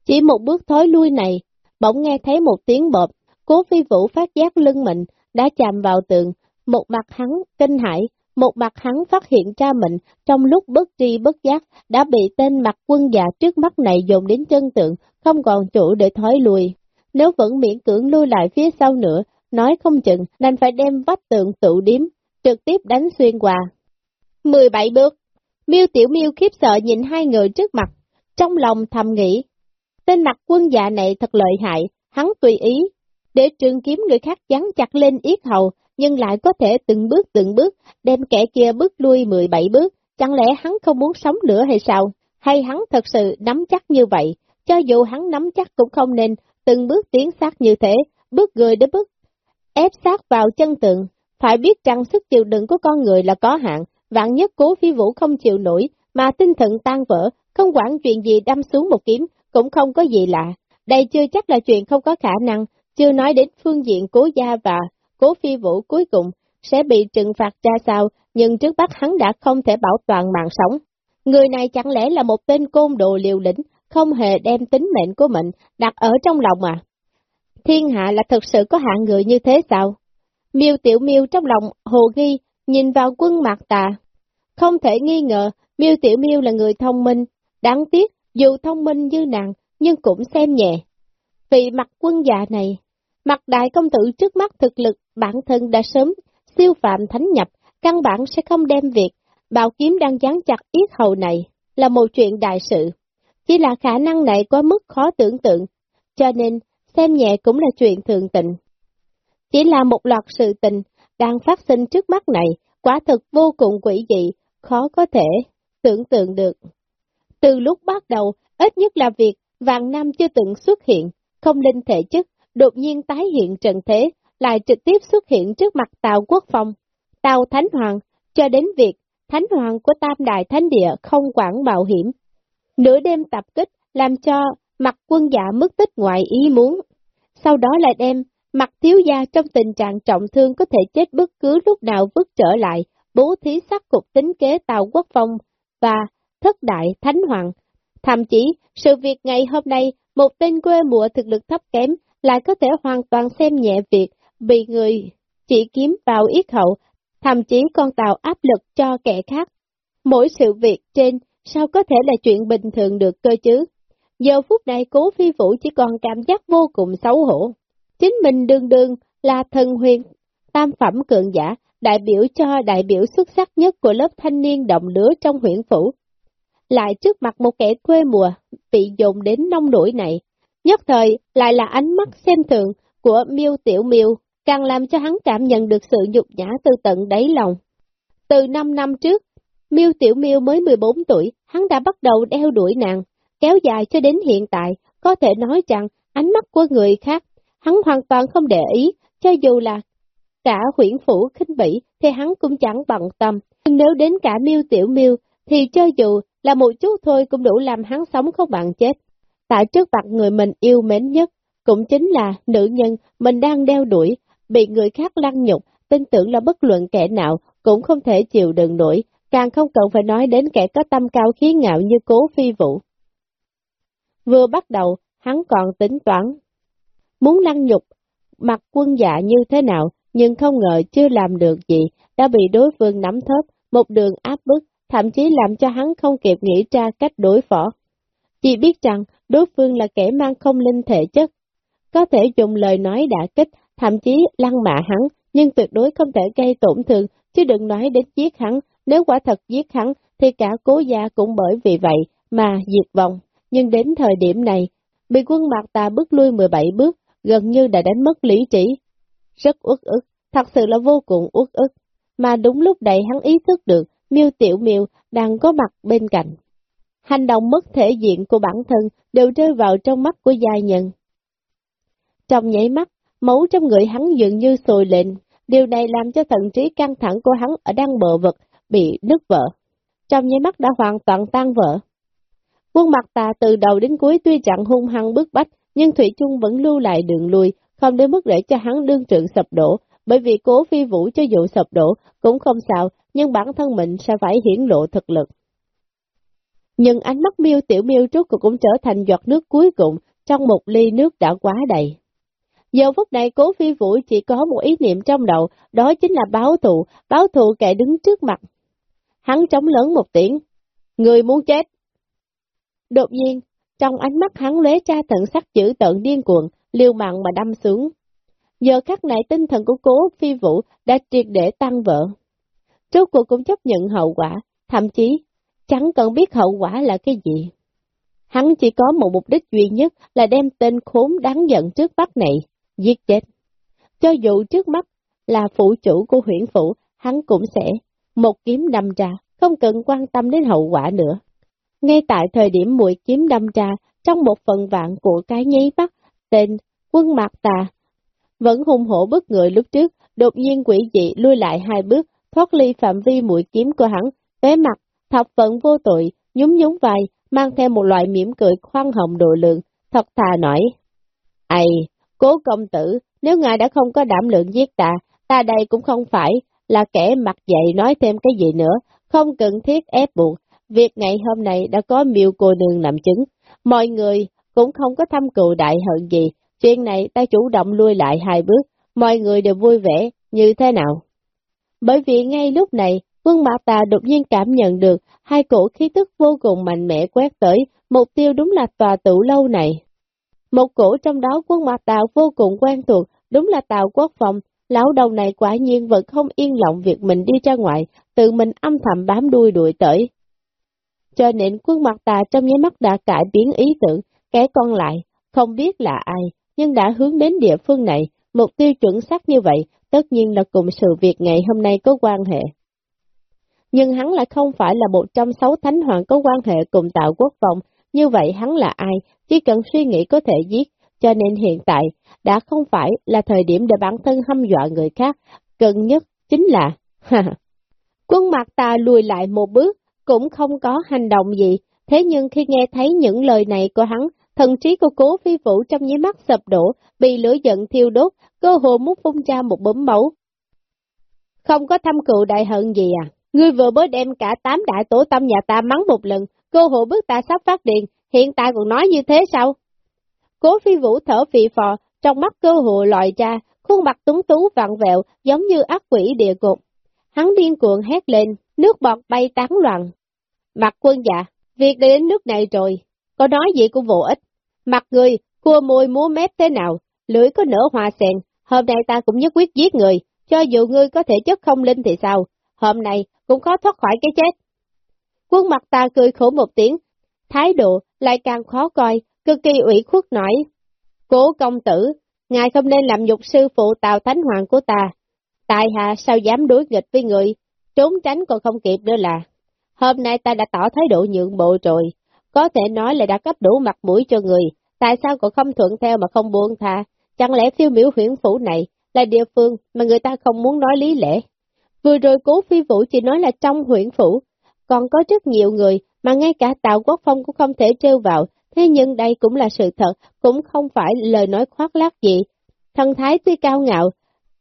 Chỉ một bước thối lui này, bỗng nghe thấy một tiếng bộp, cố phi vũ phát giác lưng mình, đã chạm vào tường, một mặt hắn kinh hãi, một mặt hắn phát hiện ra mình trong lúc bất tri bất giác đã bị tên mặt quân già trước mắt này dồn đến chân tượng, không còn chỗ để thói lùi. Nếu vẫn miễn cưỡng lui lại phía sau nữa, nói không chừng đành phải đem vách tượng tụ điếm, trực tiếp đánh xuyên qua. 17 bước Miêu Tiểu Miêu khiếp sợ nhìn hai người trước mặt, trong lòng thầm nghĩ, tên mặt quân dạ này thật lợi hại, hắn tùy ý, để trường kiếm người khác dán chặt lên yết hầu, nhưng lại có thể từng bước từng bước, đem kẻ kia bước lui 17 bước, chẳng lẽ hắn không muốn sống nữa hay sao? Hay hắn thật sự nắm chắc như vậy, cho dù hắn nắm chắc cũng không nên từng bước tiến sát như thế, bước người đến bước, ép sát vào chân tượng, phải biết rằng sức chịu đựng của con người là có hạn, vạn nhất cố phi vũ không chịu nổi, mà tinh thần tan vỡ, không quản chuyện gì đâm xuống một kiếm, cũng không có gì lạ. Đây chưa chắc là chuyện không có khả năng, chưa nói đến phương diện cố gia và cố phi vũ cuối cùng sẽ bị trừng phạt ra sao, nhưng trước mắt hắn đã không thể bảo toàn mạng sống. Người này chẳng lẽ là một tên côn đồ liều lĩnh, không hề đem tính mệnh của mình đặt ở trong lòng à? Thiên hạ là thực sự có hạng người như thế sao? Miêu tiểu miêu trong lòng hồ nghi, nhìn vào quân mạc tà. Không thể nghi ngờ, miêu tiểu miêu là người thông minh, đáng tiếc, dù thông minh như nàng, nhưng cũng xem nhẹ. Vì mặt quân già này, mặt đại công tử trước mắt thực lực bản thân đã sớm siêu phạm thánh nhập, căn bản sẽ không đem việc bào kiếm đang dán chặt yết hầu này là một chuyện đại sự. Chỉ là khả năng này quá mức khó tưởng tượng, cho nên xem nhẹ cũng là chuyện thường tình. Chỉ là một loạt sự tình đang phát sinh trước mắt này, quả thực vô cùng quỷ dị, khó có thể tưởng tượng được. Từ lúc bắt đầu, ít nhất là việc vàng nam chưa từng xuất hiện, không linh thể chất, đột nhiên tái hiện trần thế, lại trực tiếp xuất hiện trước mặt Tàu Quốc Phong, Tàu Thánh Hoàng, cho đến việc Thánh Hoàng của Tam Đại Thánh Địa không quản bảo hiểm. Nửa đêm tập kích làm cho mặt quân dạ mất tích ngoại ý muốn, sau đó lại đem mặt thiếu gia trong tình trạng trọng thương có thể chết bất cứ lúc nào vứt trở lại, bố thí sắc cục tính kế Tàu Quốc Phong và thất đại Thánh Hoàng. Thậm chí, sự việc ngày hôm nay, một tên quê mùa thực lực thấp kém lại có thể hoàn toàn xem nhẹ việc bị người chỉ kiếm vào yết hậu, thậm chí còn tạo áp lực cho kẻ khác. Mỗi sự việc trên sao có thể là chuyện bình thường được cơ chứ? Giờ phút này cố phi vũ chỉ còn cảm giác vô cùng xấu hổ. Chính mình đương đương là thần huyền, tam phẩm cường giả, đại biểu cho đại biểu xuất sắc nhất của lớp thanh niên đồng lứa trong huyện phủ. Lại trước mặt một kẻ quê mùa, bị dồn đến nông nổi này, nhất thời lại là ánh mắt xem thường của miêu tiểu miêu càng làm cho hắn cảm nhận được sự nhục nhã từ tận đáy lòng. Từ 5 năm trước, miêu tiểu miêu mới 14 tuổi, hắn đã bắt đầu đeo đuổi nàng, kéo dài cho đến hiện tại, có thể nói rằng ánh mắt của người khác, hắn hoàn toàn không để ý, cho dù là cả huyện phủ khinh bỉ thì hắn cũng chẳng bận tâm, nhưng nếu đến cả miêu tiểu miêu thì cho dù là một chút thôi cũng đủ làm hắn sống không bằng chết. Tại trước mặt người mình yêu mến nhất, cũng chính là nữ nhân mình đang đeo đuổi, bị người khác lăng nhục, tin tưởng là bất luận kẻ nào cũng không thể chịu đựng nổi, càng không cần phải nói đến kẻ có tâm cao khí ngạo như cố phi vũ. Vừa bắt đầu, hắn còn tính toán, muốn lăng nhục, mặt quân dạ như thế nào, nhưng không ngờ chưa làm được gì, đã bị đối phương nắm thớp, một đường áp bức, thậm chí làm cho hắn không kịp nghĩ ra cách đối phó. Chỉ biết rằng đối phương là kẻ mang không linh thể chất, có thể dùng lời nói đả kích, thậm chí lăng mạ hắn, nhưng tuyệt đối không thể gây tổn thương, chứ đừng nói đến giết hắn, nếu quả thật giết hắn, thì cả cố gia cũng bởi vì vậy mà diệt vong. Nhưng đến thời điểm này, bị quân mạc tà bước lui 17 bước, gần như đã đánh mất lý trí. Rất uất ức, thật sự là vô cùng uất ức. Mà đúng lúc này hắn ý thức được, miêu tiểu miêu đang có mặt bên cạnh. Hành động mất thể diện của bản thân đều rơi vào trong mắt của gia nhân. Trong nhảy mắt, máu trong người hắn dường như sồi lên, điều này làm cho thần trí căng thẳng của hắn ở đang bờ vực bị nứt vỡ. Trong nháy mắt đã hoàn toàn tan vỡ. Quân mặt tà từ đầu đến cuối tuy chẳng hung hăng bức bách, nhưng Thủy Trung vẫn lưu lại đường lui, không đến mức để cho hắn đương trượng sập đổ, bởi vì cố phi vũ cho dù sập đổ cũng không sao, nhưng bản thân mình sẽ phải hiển lộ thực lực. Nhưng ánh mắt miêu tiểu miêu trước cũng trở thành giọt nước cuối cùng trong một ly nước đã quá đầy. Giờ phút này cố phi vũ chỉ có một ý niệm trong đầu, đó chính là báo thù, báo thù kẻ đứng trước mặt. Hắn trống lớn một tiếng, người muốn chết. Đột nhiên, trong ánh mắt hắn lóe tra tận sắc dữ tợn điên cuồng, liều mạng mà đâm xuống. Giờ khắc này tinh thần của cố phi vũ đã triệt để tăng vỡ. Trước cuộc cũng chấp nhận hậu quả, thậm chí chẳng cần biết hậu quả là cái gì. Hắn chỉ có một mục đích duy nhất là đem tên khốn đáng giận trước mắt này, giết chết. Cho dù trước mắt là phụ chủ của huyện phủ, hắn cũng sẽ một kiếm đâm ra, không cần quan tâm đến hậu quả nữa. Ngay tại thời điểm mũi kiếm đâm ra, trong một phần vạn của cái nháy mắt, tên quân mạc tà vẫn hung hổ bất người lúc trước, đột nhiên quỷ dị lui lại hai bước, thoát ly phạm vi mũi kiếm của hắn, vẻ mặt, thập phận vô tội, nhún nhún vai, mang theo một loại mỉm cười khoan hồng độ lượng, thật thà nói. Ây, cố công tử, nếu ngài đã không có đảm lượng giết ta, ta đây cũng không phải là kẻ mặt dậy nói thêm cái gì nữa, không cần thiết ép buộc. Việc ngày hôm nay đã có miêu cô nương làm chứng, mọi người cũng không có thăm cựu đại hận gì, chuyện này ta chủ động lui lại hai bước, mọi người đều vui vẻ, như thế nào? Bởi vì ngay lúc này, quân mạc tà đột nhiên cảm nhận được hai cổ khí tức vô cùng mạnh mẽ quét tới, mục tiêu đúng là tòa tủ lâu này. Một cổ trong đó quân mạc tà vô cùng quen thuộc, đúng là tàu quốc phòng, lão đầu này quả nhiên vẫn không yên lòng việc mình đi ra ngoài, tự mình âm thầm bám đuôi đuổi tới. Cho nên quân mặt tà trong nháy mắt đã cải biến ý tưởng, kẻ còn lại, không biết là ai, nhưng đã hướng đến địa phương này, mục tiêu chuẩn xác như vậy, tất nhiên là cùng sự việc ngày hôm nay có quan hệ. nhưng hắn lại không phải là một trong sáu thánh hoàng có quan hệ cùng tạo quốc phòng, như vậy hắn là ai, chỉ cần suy nghĩ có thể giết, cho nên hiện tại đã không phải là thời điểm để bản thân hâm dọa người khác, cần nhất chính là, quân mặt ta lùi lại một bước, cũng không có hành động gì, thế nhưng khi nghe thấy những lời này của hắn, thần trí của cố phi vũ trong nháy mắt sập đổ, bị lửa giận thiêu đốt, cơ hồ muốn phun ra một bấm máu. Không có thăm cựu đại hận gì à? Ngươi vừa mới đem cả tám đại tổ tâm nhà ta mắng một lần, cơ hồ bước ta sắp phát điện, hiện tại còn nói như thế sao? Cố phi vũ thở phì phò, trong mắt cơ hồ lòi ra, khuôn mặt tuấn tú vặn vẹo, giống như ác quỷ địa cục. Hắn điên cuồng hét lên, nước bọt bay tán loạn. Mặt quân dạ, việc đến nước này rồi, có nói gì cũng vô ích. Mặt người, cua môi múa mép thế nào, lưỡi có nở hoa sen, hôm nay ta cũng nhất quyết giết người, cho dù ngươi có thể chất không linh thì sao, hôm nay cũng khó thoát khỏi cái chết. Quân mặt ta cười khổ một tiếng, thái độ lại càng khó coi, cực kỳ ủy khuất nói. Cố công tử, ngài không nên làm nhục sư phụ tào thánh hoàng của ta. Tại hạ sao dám đối nghịch với người, trốn tránh còn không kịp nữa là. Hôm nay ta đã tỏ thái độ nhượng bộ rồi, có thể nói là đã cấp đủ mặt mũi cho người, tại sao còn không thuận theo mà không buông tha, chẳng lẽ phiêu miểu huyển phủ này là địa phương mà người ta không muốn nói lý lẽ. Vừa rồi cố phi vũ chỉ nói là trong huyện phủ, còn có rất nhiều người mà ngay cả Tào Quốc Phong cũng không thể trêu vào, thế nhưng đây cũng là sự thật, cũng không phải lời nói khoác lác gì. Thần thái tuy cao ngạo,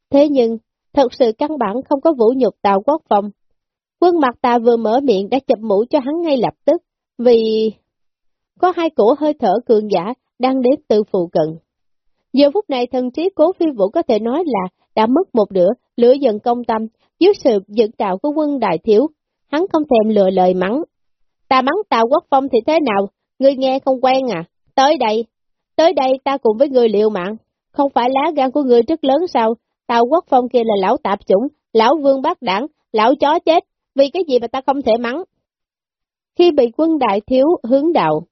thế nhưng thật sự căn bản không có vũ nhục Tào Quốc Phong. Quân mặt ta vừa mở miệng đã chụp mũ cho hắn ngay lập tức, vì có hai cổ hơi thở cường giả đang đến từ phụ cận. Giờ phút này thần trí cố phi vũ có thể nói là đã mất một nửa, lửa dần công tâm, dưới sự dẫn đạo của quân đại thiếu, hắn không thèm lừa lời mắng. Ta mắng Tào Quốc Phong thì thế nào, ngươi nghe không quen à, tới đây, tới đây ta cùng với người liệu mạng, không phải lá gan của ngươi rất lớn sao, Tào Quốc Phong kia là lão tạp chủng, lão vương bác đảng, lão chó chết, vì cái gì mà ta không thể mắng. Khi bị quân đại thiếu hướng đạo,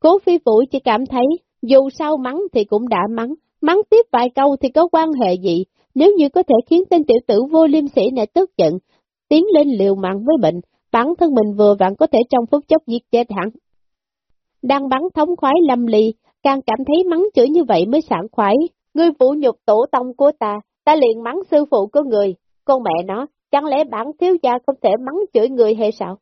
cố phi vũ chỉ cảm thấy, dù sao mắng thì cũng đã mắng, mắng tiếp vài câu thì có quan hệ gì, nếu như có thể khiến tên tiểu tử vô liêm sĩ này tức giận, tiến lên liều mạng với bệnh, bản thân mình vừa vặn có thể trong phút chốc giết chết hẳn Đang bắn thống khoái lâm ly, càng cảm thấy mắng chửi như vậy mới sảng khoái. Ngươi phụ nhục tổ tông của ta, ta liền mắng sư phụ của người. Con mẹ nó, chẳng lẽ bản thiếu gia không thể mắng chửi người hay sao?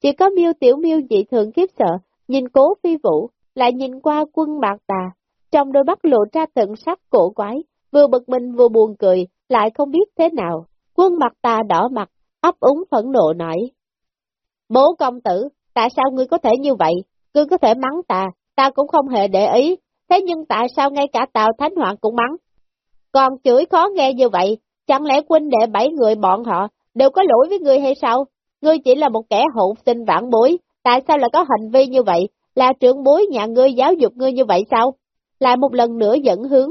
Chỉ có miêu tiểu miêu dị thường khiếp sợ, nhìn cố phi vũ, lại nhìn qua quân bạc tà. Trong đôi mắt lộ ra tận sắc cổ quái, vừa bực mình vừa buồn cười, lại không biết thế nào. Quân mặt tà đỏ mặt, ấp úng phẫn nộ nói. Bố công tử, tại sao ngươi có thể như vậy? Ngươi có thể mắng ta, ta cũng không hề để ý. Thế nhưng tại sao ngay cả Tào Thánh Hoàng cũng mắng? Còn chửi khó nghe như vậy, chẳng lẽ huynh đệ bảy người bọn họ đều có lỗi với ngươi hay sao? Ngươi chỉ là một kẻ hậu sinh vãn bối, tại sao lại có hành vi như vậy? Là trưởng bối nhà ngươi giáo dục ngươi như vậy sao? Lại một lần nữa dẫn hướng,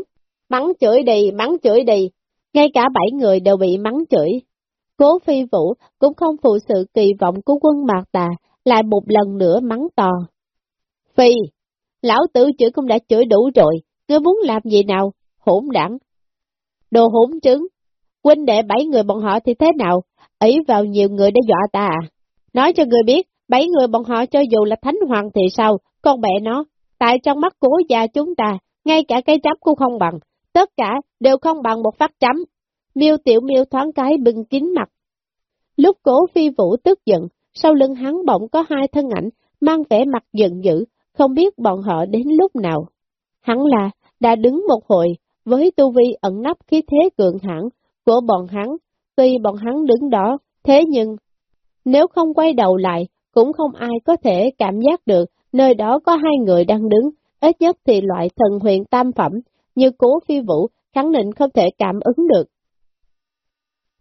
mắng chửi đi, mắng chửi đi, ngay cả bảy người đều bị mắng chửi. Cố phi vũ cũng không phụ sự kỳ vọng của quân mạc tà, lại một lần nữa mắng to. Phi, lão tử chửi cũng đã chửi đủ rồi, ngươi muốn làm gì nào, hỗn đẳng. Đồ hỗn trứng, huynh đệ bảy người bọn họ thì thế nào, ấy vào nhiều người để dọa ta à. Nói cho người biết, bảy người bọn họ cho dù là thánh hoàng thì sao, con mẹ nó, tại trong mắt cố gia chúng ta, ngay cả cái chấm cũng không bằng, tất cả đều không bằng một phát chấm. Miêu tiểu miêu thoáng cái bưng kín mặt. Lúc cố phi vũ tức giận, sau lưng hắn bỗng có hai thân ảnh, mang vẻ mặt giận dữ, không biết bọn họ đến lúc nào. Hắn là, đã đứng một hồi, với tu vi ẩn nấp khí thế cường hãn của bọn hắn, tuy bọn hắn đứng đó, thế nhưng, nếu không quay đầu lại, cũng không ai có thể cảm giác được nơi đó có hai người đang đứng, ít nhất thì loại thần huyền tam phẩm, như cố phi vũ, khẳng định không thể cảm ứng được.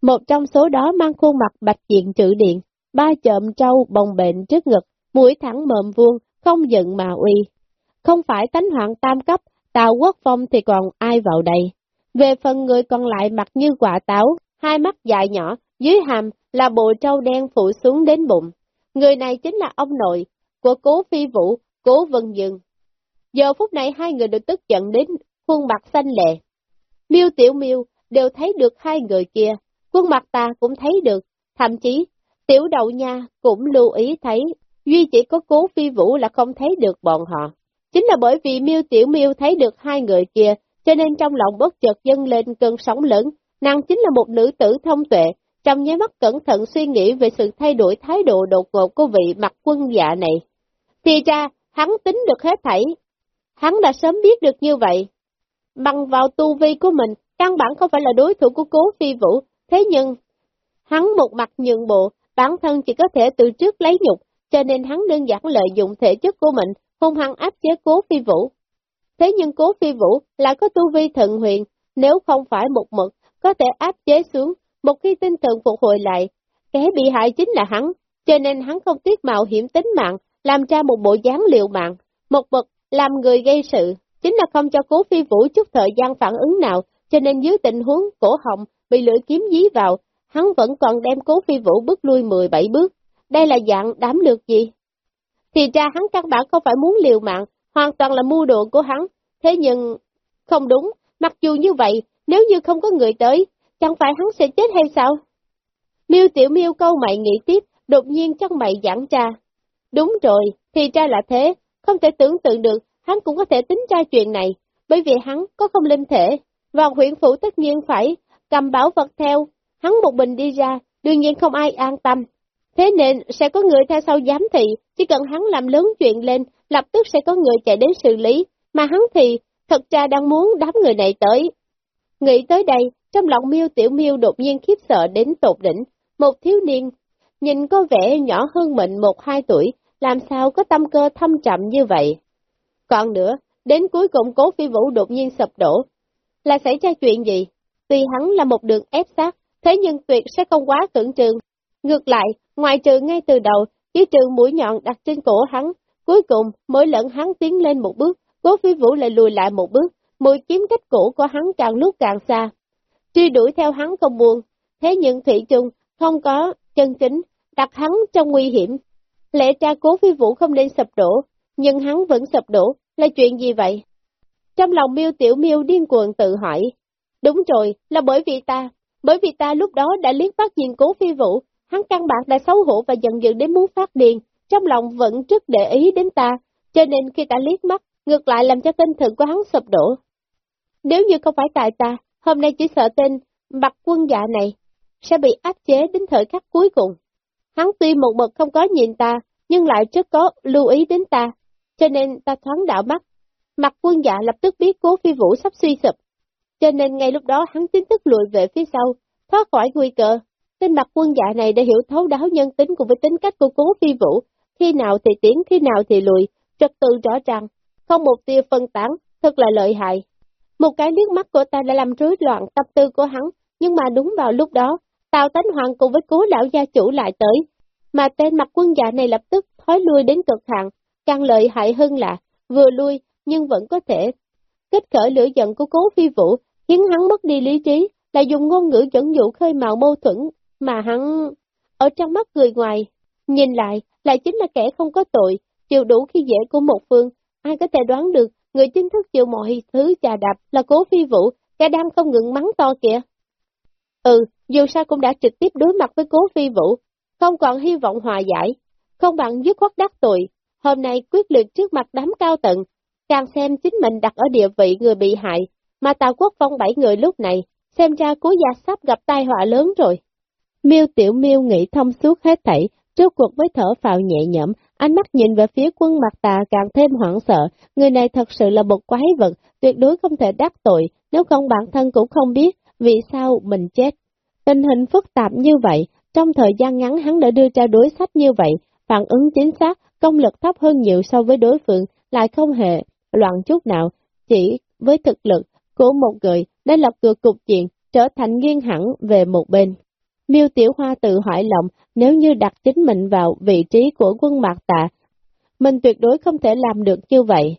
Một trong số đó mang khuôn mặt bạch diện trự điện, ba chợm trâu bồng bệnh trước ngực, mũi thẳng mờm vuông, không giận mà uy. Không phải tánh hoàng tam cấp, tào quốc phong thì còn ai vào đây. Về phần người còn lại mặt như quả táo, hai mắt dài nhỏ, dưới hàm là bộ trâu đen phủ xuống đến bụng. Người này chính là ông nội của cố phi vũ, cố vân dừng. Giờ phút này hai người đều tức giận đến khuôn mặt xanh lệ. Miêu Tiểu Miêu đều thấy được hai người kia, khuôn mặt ta cũng thấy được, thậm chí Tiểu đậu nha cũng lưu ý thấy, duy chỉ có cố phi vũ là không thấy được bọn họ. Chính là bởi vì miêu tiểu miêu thấy được hai người kia, cho nên trong lòng bất chợt dâng lên cơn sóng lớn, nàng chính là một nữ tử thông tuệ, trong nháy mắt cẩn thận suy nghĩ về sự thay đổi thái độ đột ngột của vị mặt quân dạ này. Thì ra, hắn tính được hết thảy. Hắn đã sớm biết được như vậy. Bằng vào tu vi của mình, căn bản không phải là đối thủ của cố phi vũ, thế nhưng, hắn một mặt nhượng bộ, bản thân chỉ có thể từ trước lấy nhục, cho nên hắn đơn giản lợi dụng thể chất của mình, hung hăng áp chế cố phi vũ. Thế nhưng cố phi vũ lại có tu vi thận huyền, nếu không phải một mực, có thể áp chế xuống, một khi tinh thần phục hồi lại, kẻ bị hại chính là hắn, cho nên hắn không tiếc mạo hiểm tính mạng, làm ra một bộ dáng liều mạng, một bậc làm người gây sự, chính là không cho cố phi vũ chút thời gian phản ứng nào, cho nên dưới tình huống cổ họng bị lưỡi kiếm dí vào, hắn vẫn còn đem cố phi vũ bước lui 17 bước. Đây là dạng đám lược gì? Thì ra hắn căn bản không phải muốn liều mạng, hoàn toàn là mua đồ của hắn. Thế nhưng, không đúng, mặc dù như vậy, nếu như không có người tới, chẳng phải hắn sẽ chết hay sao? Miêu tiểu miêu câu mày nghĩ tiếp, đột nhiên chân mày giãn ra. Đúng rồi, thì ra là thế, không thể tưởng tượng được, hắn cũng có thể tính ra chuyện này, bởi vì hắn có không linh thể, và huyện phủ tất nhiên phải cầm bảo vật theo, hắn một mình đi ra, đương nhiên không ai an tâm. Thế nên sẽ có người theo sau giám thị, chỉ cần hắn làm lớn chuyện lên, lập tức sẽ có người chạy đến xử lý, mà hắn thì thật ra đang muốn đám người này tới. Nghĩ tới đây, trong lòng miêu tiểu miêu đột nhiên khiếp sợ đến tột đỉnh, một thiếu niên, nhìn có vẻ nhỏ hơn mình một hai tuổi, làm sao có tâm cơ thâm trầm như vậy. Còn nữa, đến cuối cùng cố phi vũ đột nhiên sập đổ, là xảy ra chuyện gì? Tuy hắn là một đường ép sát, thế nhưng tuyệt sẽ không quá tưởng trường. Ngược lại, ngoài trừ ngay từ đầu, chỉ trừ mũi nhọn đặt trên cổ hắn, cuối cùng, mỗi lần hắn tiến lên một bước, cố phi vũ lại lùi lại một bước, mũi kiếm cách cổ của hắn càng lúc càng xa. Truy đuổi theo hắn không buồn, thế nhưng Thủy trùng không có chân chính, đặt hắn trong nguy hiểm. Lẽ ra cố phi vũ không nên sập đổ, nhưng hắn vẫn sập đổ, là chuyện gì vậy? Trong lòng miêu tiểu miêu điên cuồng tự hỏi. Đúng rồi, là bởi vì ta, bởi vì ta lúc đó đã liếc mắt nhìn cố phi vũ, hắn căn bản đã xấu hổ và giận dữ đến muốn phát điên, trong lòng vẫn rất để ý đến ta, cho nên khi ta liếc mắt, ngược lại làm cho tinh thần của hắn sụp đổ. Nếu như không phải tại ta, hôm nay chỉ sợ tên mặt quân dạ này sẽ bị áp chế đến thời khắc cuối cùng. Hắn tuy một mực không có nhìn ta, nhưng lại rất có lưu ý đến ta, cho nên ta thoáng đảo mắt. Mặt quân dạ lập tức biết cố phi vũ sắp suy sụp, cho nên ngay lúc đó hắn chính thức lùi về phía sau, thoát khỏi nguy cơ. Tên mặt quân dạ này đã hiểu thấu đáo nhân tính cùng với tính cách của cố phi vũ, khi nào thì tiến, khi nào thì lùi, trật tự rõ ràng, không một tia phân tán, thật là lợi hại. Một cái liếc mắt của ta đã làm rối loạn tâm tư của hắn, nhưng mà đúng vào lúc đó, Tào Tánh Hoàng cùng với cố lão gia chủ lại tới, mà tên mặt quân dạ này lập tức thói lui đến cực hạn, càng lợi hại hơn là, vừa lui nhưng vẫn có thể. Kích khởi lửa giận của cố phi vũ, khiến hắn mất đi lý trí, là dùng ngôn ngữ dẫn dụ khơi mào mâu thuẫn, mà hắn ở trong mắt người ngoài, nhìn lại, lại chính là kẻ không có tội, chịu đủ khi dễ của một phương, ai có thể đoán được người chính thức chịu mọi thứ trà đạp là cố phi vũ, Cả đang không ngừng mắng to kìa. Ừ, dù sao cũng đã trực tiếp đối mặt với cố phi vũ, không còn hy vọng hòa giải, không bằng dứt khoát đắc tội, hôm nay quyết liệt trước mặt đám cao tận, càng xem chính mình đặt ở địa vị người bị hại, mà Tào Quốc Phong bảy người lúc này, xem ra cố gia sắp gặp tai họa lớn rồi. Miêu Tiểu Miêu nghĩ thông suốt hết thảy, trước cuộc với thở phào nhẹ nhõm, ánh mắt nhìn về phía quân mặt tà càng thêm hoảng sợ, người này thật sự là một quái vật, tuyệt đối không thể đắc tội, nếu không bản thân cũng không biết vì sao mình chết. Tình hình phức tạp như vậy, trong thời gian ngắn hắn đã đưa ra đối sách như vậy, phản ứng chính xác, công lực thấp hơn nhiều so với đối phương, lại không hề loạn chút nào, chỉ với thực lực của một người đã lật cửa cục diện, trở thành nghiêng hẳn về một bên. Miêu Tiểu Hoa tự hỏi lòng, nếu như đặt chính mình vào vị trí của quân mạc tạ, mình tuyệt đối không thể làm được như vậy.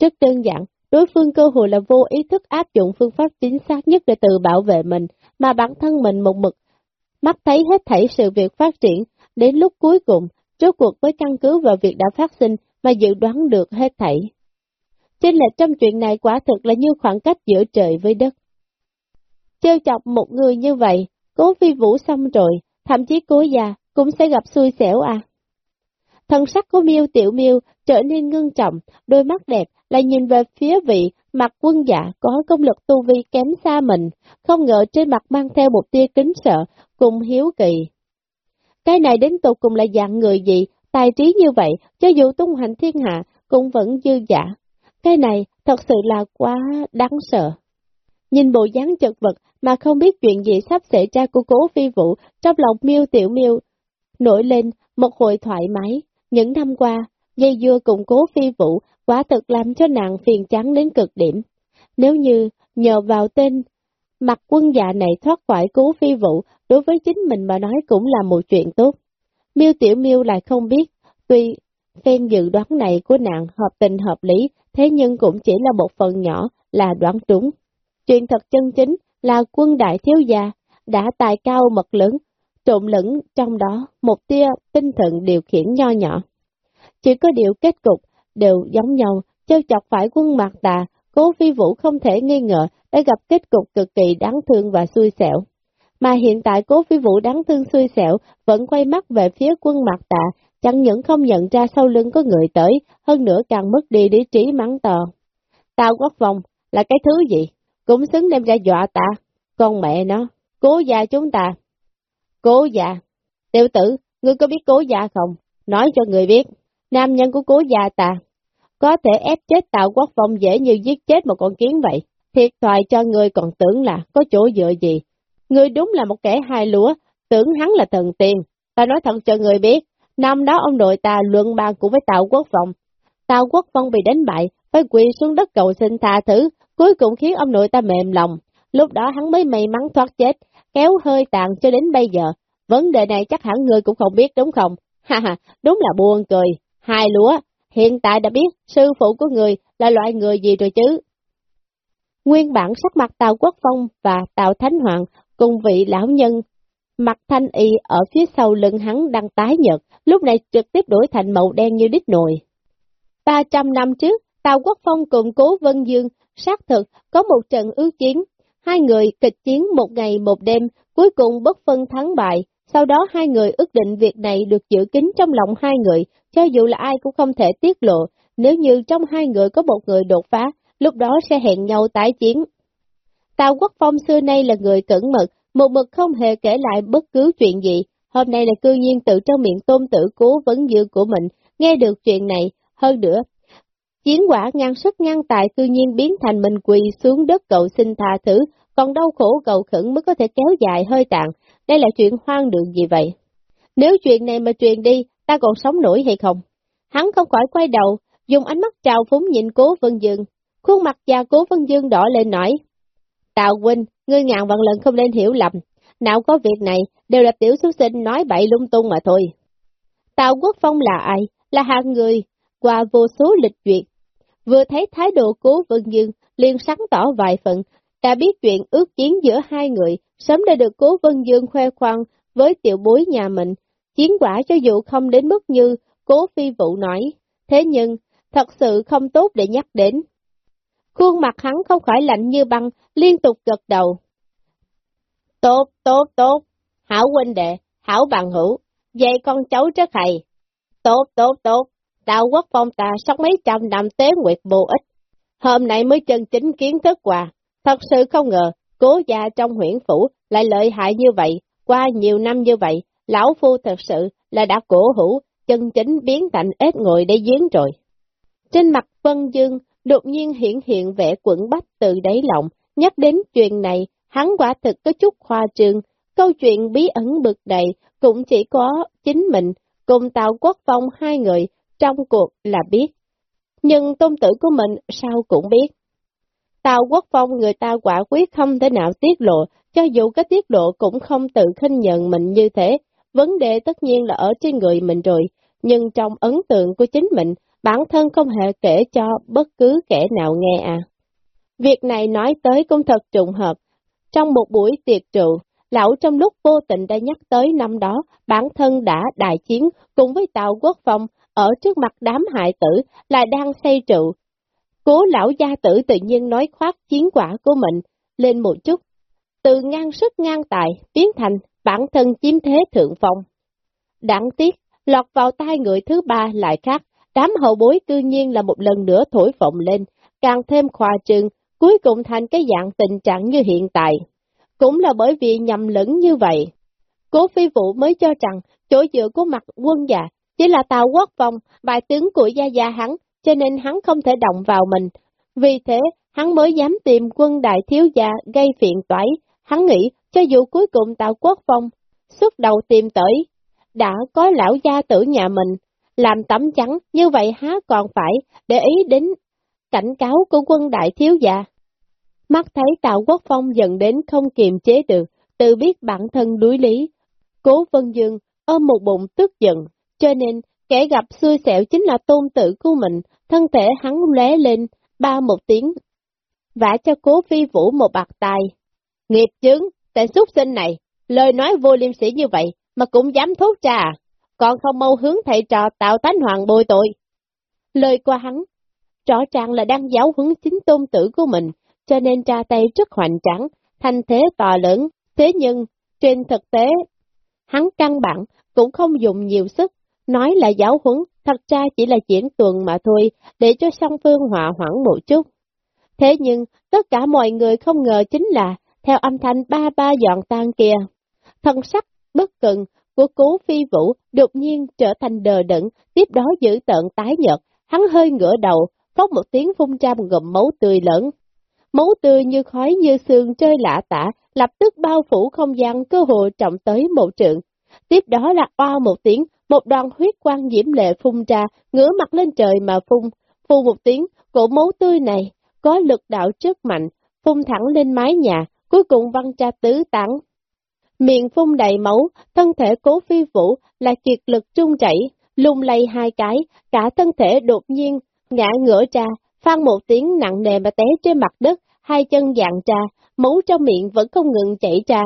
Rất đơn giản, đối phương cơ hội là vô ý thức áp dụng phương pháp chính xác nhất để tự bảo vệ mình, mà bản thân mình một mực, mắt thấy hết thảy sự việc phát triển, đến lúc cuối cùng, rốt cuộc với căn cứ vào việc đã phát sinh mà dự đoán được hết thảy. Trên lệch trong chuyện này quả thực là như khoảng cách giữa trời với đất. Trêu chọc một người như vậy, cố phi vũ xong rồi, thậm chí cố già, cũng sẽ gặp xui xẻo à. Thần sắc của miêu tiểu miêu trở nên ngưng trọng, đôi mắt đẹp lại nhìn về phía vị mặt quân dạ có công lực tu vi kém xa mình, không ngờ trên mặt mang theo một tia kính sợ, cùng hiếu kỳ. Cái này đến tục cùng là dạng người gì, tài trí như vậy, cho dù tung hành thiên hạ, cũng vẫn dư giả. Cái này thật sự là quá đáng sợ. Nhìn bộ dáng chật vật mà không biết chuyện gì sắp xảy ra của cố phi vũ trong lòng miêu tiểu miêu nổi lên một hồi thoải mái. Những năm qua, dây dưa cùng cố phi vũ quả thực làm cho nàng phiền trắng đến cực điểm. Nếu như nhờ vào tên mặt quân dạ này thoát khỏi cố phi vũ đối với chính mình mà nói cũng là một chuyện tốt. Miêu Tiểu Miêu lại không biết, tuy phen dự đoán này của nàng hợp tình hợp lý, thế nhưng cũng chỉ là một phần nhỏ là đoán trúng. Chuyện thật chân chính là quân đại thiếu gia, đã tài cao mật lớn, trộn lẫn trong đó một tia tinh thần điều khiển nho nhỏ. Chỉ có điều kết cục đều giống nhau, châu chọc phải quân mạc tà, cố phi vũ không thể nghi ngờ đã gặp kết cục cực kỳ đáng thương và xui xẻo. Mà hiện tại cố phi vũ đáng thương xui xẻo vẫn quay mắt về phía quân mạc tà, chẳng những không nhận ra sau lưng có người tới, hơn nữa càng mất đi lý trí mắng to Tao quốc vòng là cái thứ gì? Cũng xứng đem ra dọa ta. Con mẹ nó, cố già chúng ta. Cố già. Tiểu tử, ngươi có biết cố già không? Nói cho người biết nam nhân của cố gia ta, có thể ép chết tạo quốc phong dễ như giết chết một con kiến vậy, thiệt thoại cho người còn tưởng là có chỗ dựa gì. ngươi đúng là một kẻ hai lúa, tưởng hắn là thần tiên. Ta nói thật cho người biết, năm đó ông nội ta luận bàn cùng với tạo quốc phong. tào quốc phong bị đánh bại, phải quỳ xuống đất cầu xin tha thứ, cuối cùng khiến ông nội ta mềm lòng. Lúc đó hắn mới may mắn thoát chết, kéo hơi tàn cho đến bây giờ. Vấn đề này chắc hẳn người cũng không biết đúng không? Ha ha, đúng là buồn cười. Hai lúa, hiện tại đã biết sư phụ của người là loại người gì rồi chứ. Nguyên bản sắc mặt Tào Quốc Phong và Tào Thánh Hoàng cùng vị lão nhân mặt thanh y ở phía sau lưng hắn đang tái nhợt, lúc này trực tiếp đổi thành màu đen như đít nồi. 300 năm trước, Tào Quốc Phong cùng Cố Vân Dương xác thực có một trận ước chiến. Hai người kịch chiến một ngày một đêm, cuối cùng bất phân thắng bại, sau đó hai người ước định việc này được giữ kín trong lòng hai người, cho dù là ai cũng không thể tiết lộ, nếu như trong hai người có một người đột phá, lúc đó sẽ hẹn nhau tái chiến. Tào Quốc Phong xưa nay là người cẩn mật, một mực không hề kể lại bất cứ chuyện gì, hôm nay là cư nhiên tự trong miệng tôn tử cố vấn dư của mình, nghe được chuyện này, hơn nữa. Chiến quả ngang sức ngang tài cư nhiên biến thành mình quỳ xuống đất cầu xin tha thứ, còn đau khổ cầu khẩn mới có thể kéo dài hơi tàn, đây là chuyện hoang đường gì vậy? Nếu chuyện này mà truyền đi, ta còn sống nổi hay không? Hắn không khỏi quay đầu, dùng ánh mắt trào phúng nhìn cố Vân Dương. Khuôn mặt già cố Vân Dương đỏ lên nói. Tào huynh, ngươi ngàn vạn lần không nên hiểu lầm. Nào có việc này, đều là tiểu xuất sinh nói bậy lung tung mà thôi. Tào Quốc Phong là ai? Là hạng người, qua vô số lịch duyệt. Vừa thấy thái độ cố Vân Dương, liền sáng tỏ vài phần, đã biết chuyện ước chiến giữa hai người, sớm đã được cố Vân Dương khoe khoang với tiểu bối nhà mình, chiến quả cho dù không đến mức như cố phi vụ nói, thế nhưng thật sự không tốt để nhắc đến. Khuôn mặt hắn không khỏi lạnh như băng, liên tục gật đầu. Tốt, tốt, tốt, hảo huynh đệ, hảo bằng hữu, vậy con cháu rất hay. Tốt, tốt, tốt, đạo quốc phong ta sống mấy trăm năm tế nguyệt bồ ích. Hôm nay mới chân chính kiến thức quà, thật sự không ngờ, cố gia trong huyện phủ lại lợi hại như vậy, qua nhiều năm như vậy, lão phu thật sự là đã cổ hữu, chân chính biến thành ếch ngồi để giếng rồi. Trên mặt Vân Dương đột nhiên hiện hiện vẻ quẩn bách từ đáy lòng, nhắc đến chuyện này, hắn quả thực có chút khoa trương, câu chuyện bí ẩn bực đầy cũng chỉ có chính mình. Cùng Tào Quốc Phong hai người trong cuộc là biết. Nhưng tôn tử của mình sao cũng biết. Tào Quốc Phong người ta quả quyết không thể nào tiết lộ, cho dù cái tiết lộ cũng không tự khinh nhận mình như thế, vấn đề tất nhiên là ở trên người mình rồi, nhưng trong ấn tượng của chính mình, bản thân không hề kể cho bất cứ kẻ nào nghe à. Việc này nói tới cũng thật trùng hợp. Trong một buổi tiệc trụ, lão trong lúc vô tình đã nhắc tới năm đó, bản thân đã đại chiến cùng với Tào Quốc Phong ở trước mặt đám hại tử là đang xây trụ. Cố lão gia tử tự nhiên nói khoác chiến quả của mình lên một chút, từ ngang sức ngang tài biến thành bản thân chiếm thế thượng phong. Đáng tiếc, lọt vào tai người thứ ba lại khác, đám hậu bối cư nhiên là một lần nữa thổi phồng lên, càng thêm khoa trương, cuối cùng thành cái dạng tình trạng như hiện tại. Cũng là bởi vì nhầm lẫn như vậy. Cố phi vụ mới cho rằng chỗ dựa của mặt quân già chỉ là tàu quốc phòng, bài tướng của gia gia hắn, cho nên hắn không thể động vào mình. Vì thế, hắn mới dám tìm quân đại thiếu gia gây phiền toái. Hắn nghĩ, cho dù cuối cùng tàu quốc phong xuất đầu tìm tới, đã có lão gia tử nhà mình, làm tấm trắng, như vậy há còn phải để ý đến cảnh cáo của quân đại thiếu gia. Mắt thấy Tào Quốc Phong dần đến không kiềm chế được, tự biết bản thân đuối lý. Cố Vân Dương ôm một bụng tức giận, cho nên kẻ gặp xui xẻo chính là tôn tử của mình, thân thể hắn lóe lên, ba một tiếng, vả cho cố phi vũ một bạc tài. Nghiệp chứng, tên xuất sinh này, lời nói vô liêm sĩ như vậy, mà cũng dám thốt ra à? còn không mau hướng thầy trò tạo tánh hoàng bồi tội. Lời qua hắn, rõ ràng là đang giáo huấn chính tôn tử của mình, cho nên tra tay rất hoành tráng thanh thế to lớn, thế nhưng, trên thực tế, hắn căn bản cũng không dùng nhiều sức, nói là giáo huấn, thật ra chỉ là diễn tuần mà thôi, để cho song phương hòa hoãn một chút. Thế nhưng, tất cả mọi người không ngờ chính là, theo âm thanh ba ba dọn tan kia, thân sắc bất cần của cố phi vũ đột nhiên trở thành đờ đẫn, tiếp đó giữ tợn tái nhợt, hắn hơi ngửa đầu, phốc một tiếng phun ra một ngụm máu tươi lớn. Máu tươi như khói như sương chơi lạ tả, lập tức bao phủ không gian cơ hội trọng tới một trượng. Tiếp đó là oa một tiếng, một đoàn huyết quang diễm lệ phun ra, ngửa mặt lên trời mà phun. Phun một tiếng, cổ máu tươi này có lực đạo rất mạnh, phun thẳng lên mái nhà, cuối cùng văng ra tứ tán. Miệng phun đầy máu, thân thể cố phi vũ là kiệt lực trung chảy, lung lay hai cái, cả thân thể đột nhiên ngã ngửa ra, phan một tiếng nặng nề mà té trên mặt đất, hai chân dạng ra, máu trong miệng vẫn không ngừng chảy ra.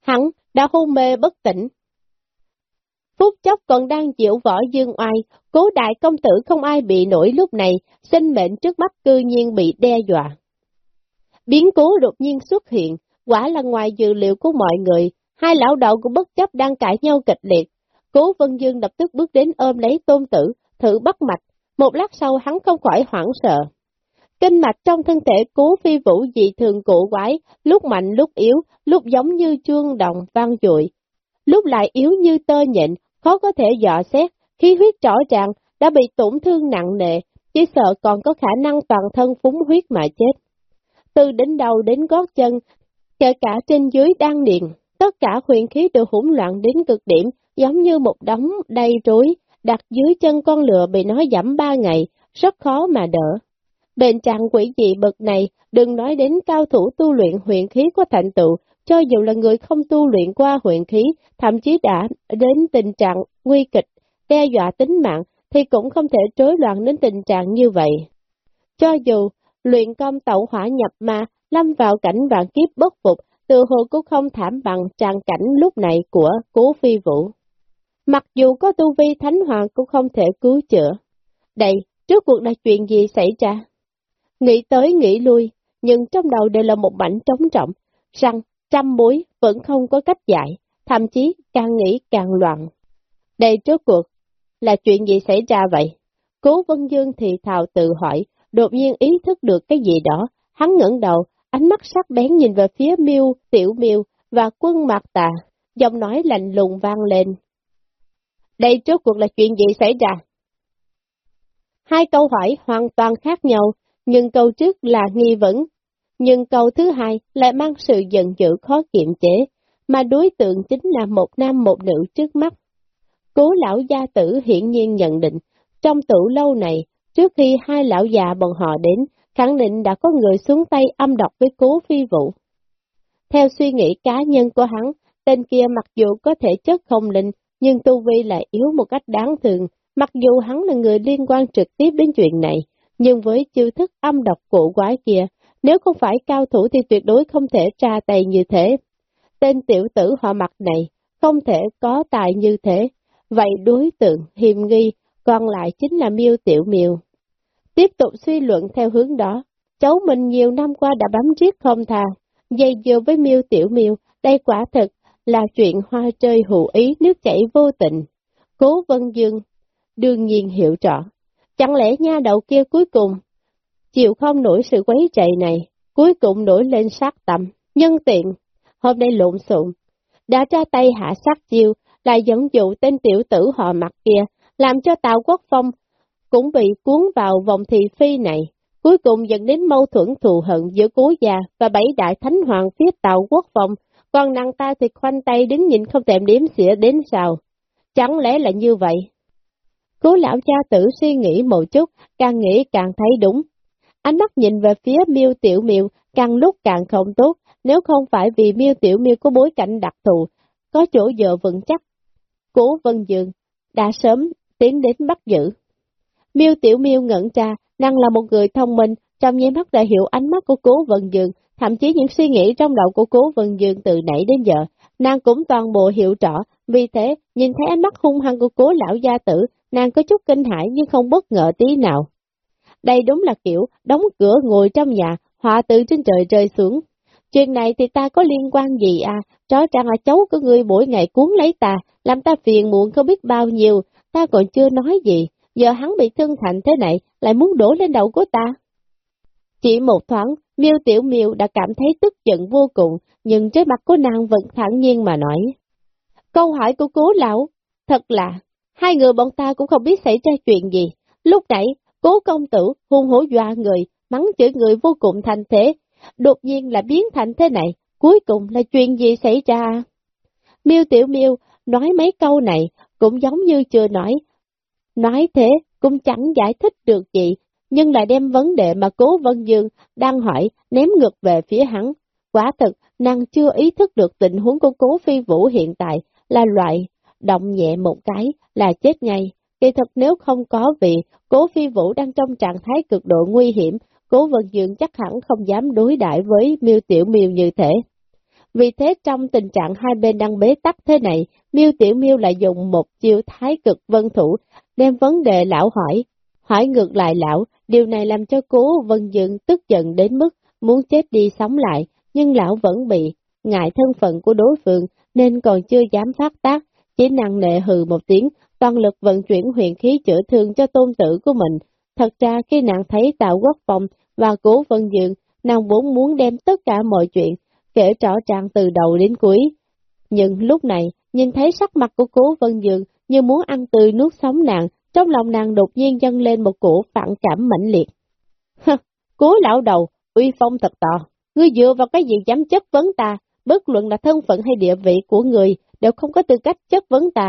Hắn đã hôn mê bất tỉnh. Phút chốc còn đang chịu võ dương oai, cố đại công tử không ai bị nổi lúc này, sinh mệnh trước mắt cư nhiên bị đe dọa. Biến cố đột nhiên xuất hiện, quả là ngoài dự liệu của mọi người, hai lão đậu cũng bất chấp đang cãi nhau kịch liệt. Cố Vân Dương lập tức bước đến ôm lấy tôn tử, thử bắt mạch, một lát sau hắn không khỏi hoảng sợ. Kinh mạch trong thân thể cố phi vũ dị thường cổ quái, lúc mạnh lúc yếu, lúc giống như chuông đồng vang dội, lúc lại yếu như tơ nhện, khó có thể dò xét, khí huyết rõ ràng đã bị tổn thương nặng nề, chỉ sợ còn có khả năng toàn thân phúng huyết mà chết. Từ đỉnh đầu đến gót chân, kể cả trên dưới đang điện, tất cả huyền khí đều hỗn loạn đến cực điểm, giống như một đống đầy rối, đặt dưới chân con lừa bị nó giảm ba ngày, rất khó mà đỡ. Bên trạng quỷ dị bậc này, đừng nói đến cao thủ tu luyện huyền khí có thành tựu, cho dù là người không tu luyện qua huyền khí, thậm chí đã đến tình trạng nguy kịch, đe dọa tính mạng, thì cũng không thể trối loạn đến tình trạng như vậy. Cho dù luyện công tẩu hỏa nhập ma, lâm vào cảnh vạn kiếp bất phục, từ hồ cũng không thảm bằng tràn cảnh lúc này của cố phi vũ. Mặc dù có tu vi thánh hoàng cũng không thể cứu chữa. Đây, trước cuộc là chuyện gì xảy ra? Nghĩ tới nghĩ lui, nhưng trong đầu đều là một mảnh trống trọng, rằng trăm mối vẫn không có cách giải, thậm chí càng nghĩ càng loạn. Đây trước cuộc, là chuyện gì xảy ra vậy? Cố Vân Dương thì thào tự hỏi, đột nhiên ý thức được cái gì đó, hắn ngẩng đầu, ánh mắt sắc bén nhìn về phía miêu, tiểu miêu và quân mạc tà, giọng nói lạnh lùng vang lên. Đây trước cuộc là chuyện gì xảy ra? Hai câu hỏi hoàn toàn khác nhau, nhưng câu trước là nghi vấn, nhưng câu thứ hai lại mang sự giận dữ khó kiềm chế, mà đối tượng chính là một nam một nữ trước mắt. Cố lão gia tử hiển nhiên nhận định, trong tủ lâu này, trước khi hai lão già bọn họ đến, khẳng định đã có người xuống tay âm độc với cố phi vụ. Theo suy nghĩ cá nhân của hắn, tên kia mặc dù có thể chất không linh, nhưng Tu Vi lại yếu một cách đáng thường, mặc dù hắn là người liên quan trực tiếp đến chuyện này, nhưng với chiêu thức âm độc cổ quái kia, nếu không phải cao thủ thì tuyệt đối không thể tra tay như thế. Tên tiểu tử họ mặt này, không thể có tài như thế, vậy đối tượng hiềm nghi còn lại chính là miêu tiểu miêu. Tiếp tục suy luận theo hướng đó, cháu mình nhiều năm qua đã bám riết không thà, dây dưa với miêu tiểu miêu, đây quả thực là chuyện hoa chơi hữu ý nước chảy vô tình. Cố Vân Dương đương nhiên hiểu rõ. Chẳng lẽ nha đầu kia cuối cùng chịu không nổi sự quấy chạy này, cuối cùng nổi lên sát tâm, nhân tiện, hôm nay lộn xộn, đã ra tay hạ sát chiêu, lại dẫn dụ tên tiểu tử họ mặt kia, làm cho Tào Quốc Phong cũng bị cuốn vào vòng thị phi này, cuối cùng dẫn đến mâu thuẫn thù hận giữa cố già và bảy đại thánh hoàng phía Tào Quốc Phong, còn nàng ta thì khoanh tay đứng nhìn không thèm đếm xỉa đến sao. Chẳng lẽ là như vậy? Cố lão cha tử suy nghĩ một chút, càng nghĩ càng thấy đúng. Ánh mắt nhìn về phía miêu tiểu miêu, càng lúc càng không tốt, nếu không phải vì miêu tiểu miêu có bối cảnh đặc thù, có chỗ dựa vững chắc. Cố Vân Dương đã sớm tiến đến bắt giữ. Miêu tiểu miêu ngẩn ra, nàng là một người thông minh, trong nháy mắt đã hiểu ánh mắt của cố Vân Dương, thậm chí những suy nghĩ trong đầu của cố Vân Dương từ nãy đến giờ, nàng cũng toàn bộ hiểu rõ, vì thế, nhìn thấy ánh mắt hung hăng của cố lão gia tử, nàng có chút kinh hãi nhưng không bất ngờ tí nào. Đây đúng là kiểu đóng cửa ngồi trong nhà, họa tự trên trời rơi xuống. Chuyện này thì ta có liên quan gì à, rõ ràng là cháu của ngươi mỗi ngày cuốn lấy ta, làm ta phiền muộn không biết bao nhiêu, ta còn chưa nói gì, giờ hắn bị thương thành thế này, lại muốn đổ lên đầu của ta. Chỉ một thoáng, miêu tiểu miêu đã cảm thấy tức giận vô cùng, nhưng trên mặt của nàng vẫn thản nhiên mà nói. Câu hỏi của cố lão, thật là, hai người bọn ta cũng không biết xảy ra chuyện gì. Lúc nãy, cố công tử hung hổ dọa người, mắng chửi người vô cùng thành thế, đột nhiên là biến thành thế này, cuối cùng là chuyện gì xảy ra? Miêu Tiểu Miêu nói mấy câu này cũng giống như chưa nói. Nói thế cũng chẳng giải thích được gì, nhưng lại đem vấn đề mà Cố Vân Dương đang hỏi ném ngược về phía hắn. Quả thực, nàng chưa ý thức được tình huống của Cố Phi Vũ hiện tại là loại động nhẹ một cái là chết ngay. Kỳ thật nếu không có vị Cố Phi Vũ đang trong trạng thái cực độ nguy hiểm, Cố Vân Dương chắc hẳn không dám đối đại với Miêu Tiểu Miêu như thế. Vì thế trong tình trạng hai bên đang bế tắc thế này, Miêu Tiểu Miêu lại dùng một chiêu thái cực vân thủ, đem vấn đề lão hỏi. Hỏi ngược lại lão, điều này làm cho cố Vân Dương tức giận đến mức muốn chết đi sống lại, nhưng lão vẫn bị ngại thân phận của đối phương nên còn chưa dám phát tác, chỉ nặng nệ hừ một tiếng, toàn lực vận chuyển huyền khí chữa thương cho tôn tử của mình. Thật ra khi nàng thấy Tạo Quốc Phong và Cố Vân Dương, nàng vốn muốn đem tất cả mọi chuyện, kể rõ ràng từ đầu đến cuối. Nhưng lúc này, nhìn thấy sắc mặt của Cố Vân Dương như muốn ăn tươi nuốt sống nàng, trong lòng nàng đột nhiên dâng lên một cổ phản cảm mãnh liệt. Cố lão đầu, uy phong thật to, ngươi dựa vào cái gì dám chất vấn ta, bất luận là thân phận hay địa vị của người, đều không có tư cách chất vấn ta.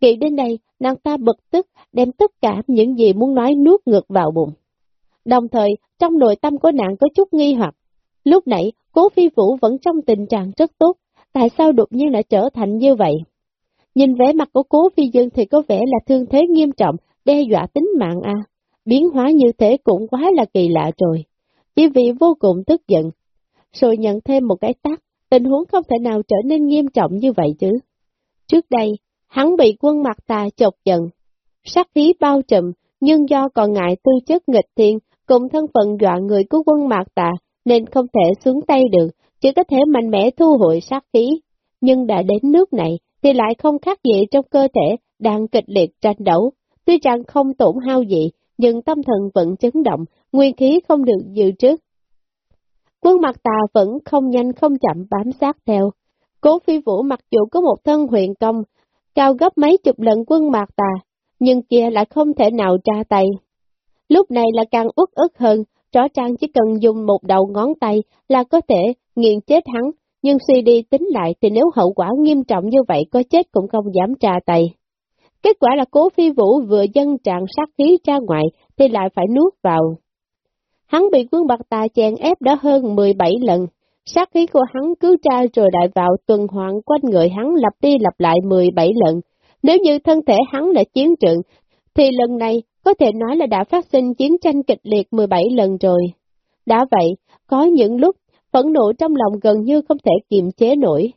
Kỳ đến đây, nàng ta bực tức, đem tất cả những gì muốn nói nuốt ngược vào bụng. Đồng thời, trong nội tâm của nàng có chút nghi hoặc. Lúc nãy, cố phi vũ vẫn trong tình trạng rất tốt, tại sao đột nhiên lại trở thành như vậy? Nhìn vẻ mặt của cố phi dương thì có vẻ là thương thế nghiêm trọng, đe dọa tính mạng à. Biến hóa như thế cũng quá là kỳ lạ rồi. Chỉ vì vô cùng tức giận, rồi nhận thêm một cái tác, tình huống không thể nào trở nên nghiêm trọng như vậy chứ. Trước đây, hắn bị quân mặt tà chọc giận, sát khí bao trùm, nhưng do còn ngại tư chất nghịch thiên, cùng thân phận dọa người của quân mạc tà, nên không thể xuống tay được, chỉ có thể mạnh mẽ thu hồi sát khí. Nhưng đã đến nước này, thì lại không khác gì trong cơ thể, đang kịch liệt tranh đấu. Tuy rằng không tổn hao gì, nhưng tâm thần vẫn chấn động, nguyên khí không được dự trước. Quân mặt tà vẫn không nhanh không chậm bám sát theo. Cố phi vũ mặc dù có một thân huyền công, cao gấp mấy chục lần quân mạc tà, nhưng kia lại không thể nào tra tay. Lúc này là càng uất ức hơn, rõ ràng chỉ cần dùng một đầu ngón tay là có thể nghiền chết hắn, nhưng suy đi tính lại thì nếu hậu quả nghiêm trọng như vậy có chết cũng không dám tra tay. Kết quả là cố phi vũ vừa dân trạng sát khí ra ngoài thì lại phải nuốt vào. Hắn bị quân bạc tà chèn ép đã hơn 17 lần, sát khí của hắn cứ tra rồi lại vào tuần hoàn quanh người hắn lặp đi lặp lại 17 lần. Nếu như thân thể hắn là chiến trường, thì lần này có thể nói là đã phát sinh chiến tranh kịch liệt 17 lần rồi. Đã vậy, có những lúc phẫn nộ trong lòng gần như không thể kiềm chế nổi.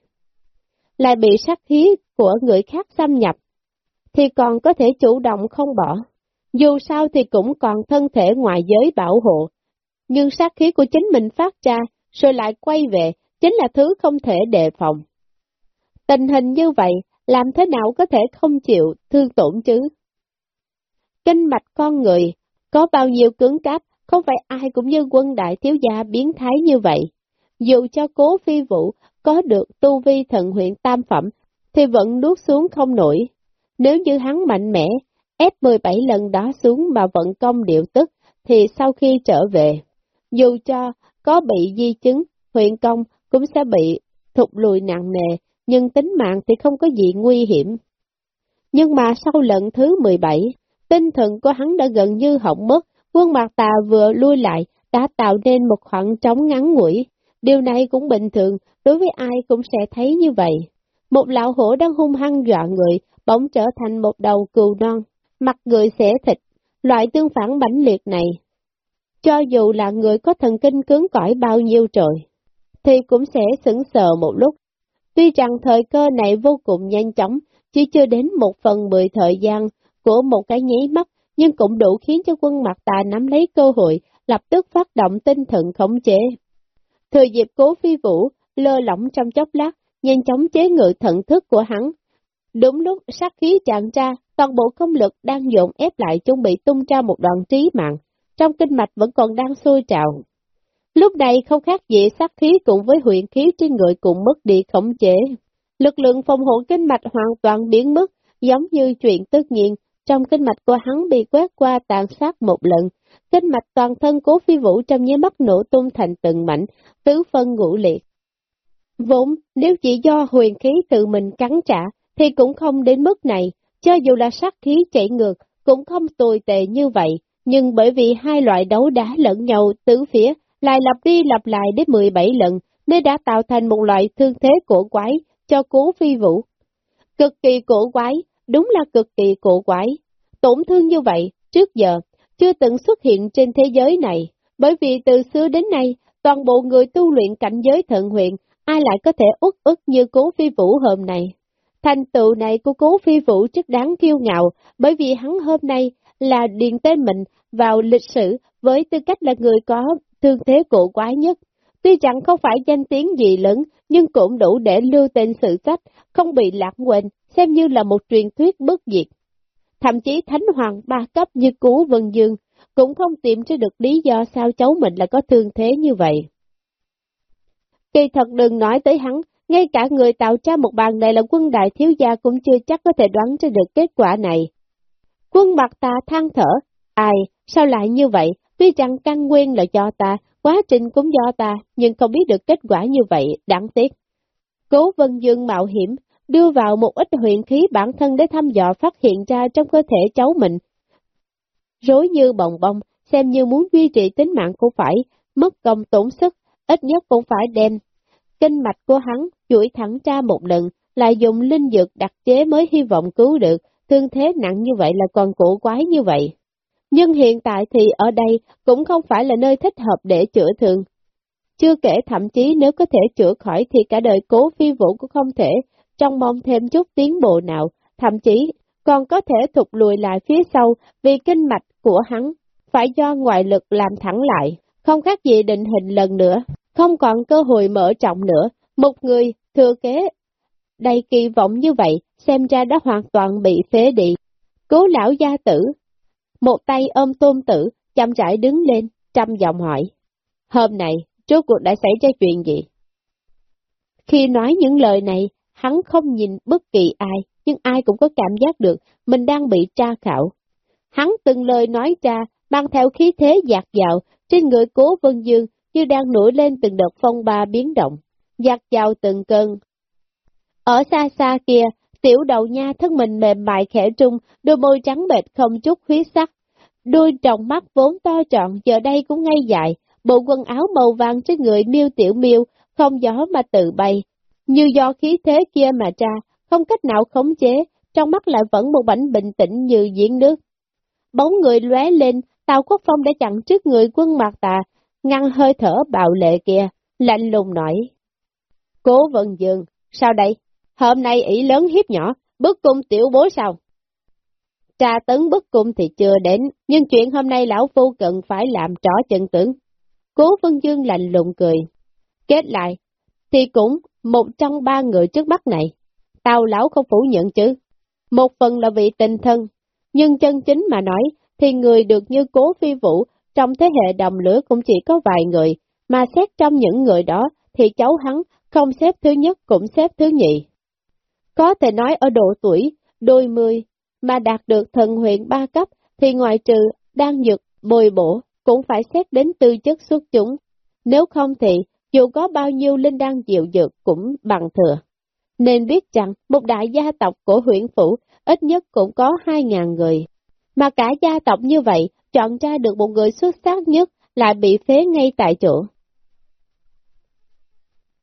Lại bị sát khí của người khác xâm nhập, thì còn có thể chủ động không bỏ. Dù sao thì cũng còn thân thể ngoài giới bảo hộ, nhưng sát khí của chính mình phát ra, rồi lại quay về, chính là thứ không thể đề phòng. Tình hình như vậy làm thế nào có thể không chịu thương tổn chứ? Kinh mạch con người, có bao nhiêu cứng cáp, không phải ai cũng như quân đại thiếu gia biến thái như vậy. Dù cho cố phi vụ có được tu vi thần huyện tam phẩm, thì vẫn nuốt xuống không nổi. Nếu như hắn mạnh mẽ, ép 17 lần đó xuống mà vận công điệu tức, thì sau khi trở về, dù cho có bị di chứng, huyện công cũng sẽ bị thụt lùi nặng nề, nhưng tính mạng thì không có gì nguy hiểm. Nhưng mà sau lần thứ 17, tinh thần của hắn đã gần như hỏng mất, quân mặt tà vừa lui lại, đã tạo nên một khoảng trống ngắn ngủi. Điều này cũng bình thường, đối với ai cũng sẽ thấy như vậy. Một lão hổ đang hung hăng dọa người, bỗng trở thành một đầu cừu non, mặt người xẻ thịt, loại tương phản bảnh liệt này. Cho dù là người có thần kinh cứng cỏi bao nhiêu trời, thì cũng sẽ sững sờ một lúc. Tuy rằng thời cơ này vô cùng nhanh chóng, chỉ chưa đến một phần mười thời gian của một cái nháy mắt, nhưng cũng đủ khiến cho quân mặt tà nắm lấy cơ hội, lập tức phát động tinh thần khống chế. Thời dịp cố phi vũ, lơ lỏng trong chốc lát, nhanh chóng chế ngự thận thức của hắn. Đúng lúc sát khí tràn ra, toàn bộ công lực đang dồn ép lại chuẩn bị tung ra một đoạn trí mạng, trong kinh mạch vẫn còn đang sôi trào. Lúc này không khác gì sát khí cùng với huyện khí trên người cùng mất đi khống chế. Lực lượng phòng hộ kinh mạch hoàn toàn biến mất, giống như chuyện tất nhiên, trong kinh mạch của hắn bị quét qua tàn sát một lần. Kinh mạch toàn thân cố phi vũ trong nháy mắt nổ tung thành từng mảnh, tứ phân ngũ liệt. Vốn, nếu chỉ do huyền khí tự mình cắn trả, thì cũng không đến mức này, cho dù là sát khí chạy ngược, cũng không tồi tệ như vậy, nhưng bởi vì hai loại đấu đá lẫn nhau tứ phía, lại lặp đi lặp lại đến 17 lần, nên đã tạo thành một loại thương thế cổ quái cho cố phi vũ. Cực kỳ cổ quái, đúng là cực kỳ cổ quái. Tổn thương như vậy, trước giờ, chưa từng xuất hiện trên thế giới này, bởi vì từ xưa đến nay, toàn bộ người tu luyện cảnh giới thận huyện, ai lại có thể út ức như cố phi vũ hôm nay. Thành tựu này của cố phi vũ rất đáng kiêu ngạo, bởi vì hắn hôm nay là điền tên mình vào lịch sử với tư cách là người có thương thế cổ quái nhất. Tuy chẳng không phải danh tiếng gì lớn, nhưng cũng đủ để lưu tên sự sách, không bị lãng quên, xem như là một truyền thuyết bất diệt. Thậm chí Thánh Hoàng ba cấp như Cú Vân Dương, cũng không tìm ra được lý do sao cháu mình lại có thương thế như vậy. Kỳ thật đừng nói tới hắn, ngay cả người tạo ra một bàn này là quân đại thiếu gia cũng chưa chắc có thể đoán ra được kết quả này. Quân mặt ta than thở, ai, sao lại như vậy, tuy rằng căn nguyên là do ta, quá trình cũng do ta, nhưng không biết được kết quả như vậy, đáng tiếc. Cố Vân Dương mạo hiểm, đưa vào một ít huyền khí bản thân để thăm dò phát hiện ra trong cơ thể cháu mình. Rối như bồng bông, xem như muốn duy trì tính mạng cũng phải, mất công tổn sức, ít nhất cũng phải đem. Kinh mạch của hắn chuỗi thẳng ra một lần, lại dùng linh dược đặc chế mới hy vọng cứu được, thương thế nặng như vậy là còn cổ quái như vậy. Nhưng hiện tại thì ở đây cũng không phải là nơi thích hợp để chữa thương. Chưa kể thậm chí nếu có thể chữa khỏi thì cả đời cố phi vũ cũng không thể, trong mong thêm chút tiến bộ nào, thậm chí còn có thể thụt lùi lại phía sau vì kinh mạch của hắn phải do ngoại lực làm thẳng lại, không khác gì định hình lần nữa, không còn cơ hội mở trọng nữa. Một người thừa kế đầy kỳ vọng như vậy, xem ra đã hoàn toàn bị phế đi. Cố lão gia tử, một tay ôm tôn tử, chăm rãi đứng lên, trăm giọng hỏi. Hôm nay, trước cuộc đã xảy ra chuyện gì? Khi nói những lời này, hắn không nhìn bất kỳ ai, nhưng ai cũng có cảm giác được mình đang bị tra khảo. Hắn từng lời nói ra, mang theo khí thế dạt dạo, trên người cố vân dương như đang nổi lên từng đợt phong ba biến động, dạt dạo từng cơn. Ở xa xa kia, tiểu đầu nha thân mình mềm mại khẽ trung, đôi môi trắng bệt không chút huyết sắc. Đôi tròng mắt vốn to trọn giờ đây cũng ngay dài, bộ quần áo màu vàng trên người miêu tiểu miêu, không gió mà tự bay, như do khí thế kia mà ra, không cách nào khống chế, trong mắt lại vẫn một bảnh bình tĩnh như diễn nước. Bóng người lóe lên, Tàu Quốc Phong đã chặn trước người quân mạc tà, ngăn hơi thở bạo lệ kia, lạnh lùng nói. Cố Vân Dương, sao đây? Hôm nay ỷ lớn hiếp nhỏ, bức cung tiểu bố sao? Trà tấn bức cung thì chưa đến, nhưng chuyện hôm nay lão phu cần phải làm rõ chân tướng. Cố Vân Dương lạnh lùng cười. Kết lại, thì cũng một trong ba người trước mắt này, tao lão không phủ nhận chứ. Một phần là vị tình thân, nhưng chân chính mà nói, thì người được như cố phi vũ, trong thế hệ đồng lửa cũng chỉ có vài người, mà xét trong những người đó, thì cháu hắn không xếp thứ nhất cũng xếp thứ nhị. Có thể nói ở độ tuổi, đôi mươi, mà đạt được thần huyện ba cấp, thì ngoài trừ đang nhược bồi bổ, cũng phải xét đến tư chất xuất chúng. Nếu không thì, dù có bao nhiêu linh đăng diệu dược cũng bằng thừa. Nên biết rằng, một đại gia tộc của huyện phủ ít nhất cũng có 2.000 người. Mà cả gia tộc như vậy, chọn ra được một người xuất sắc nhất lại bị phế ngay tại chỗ.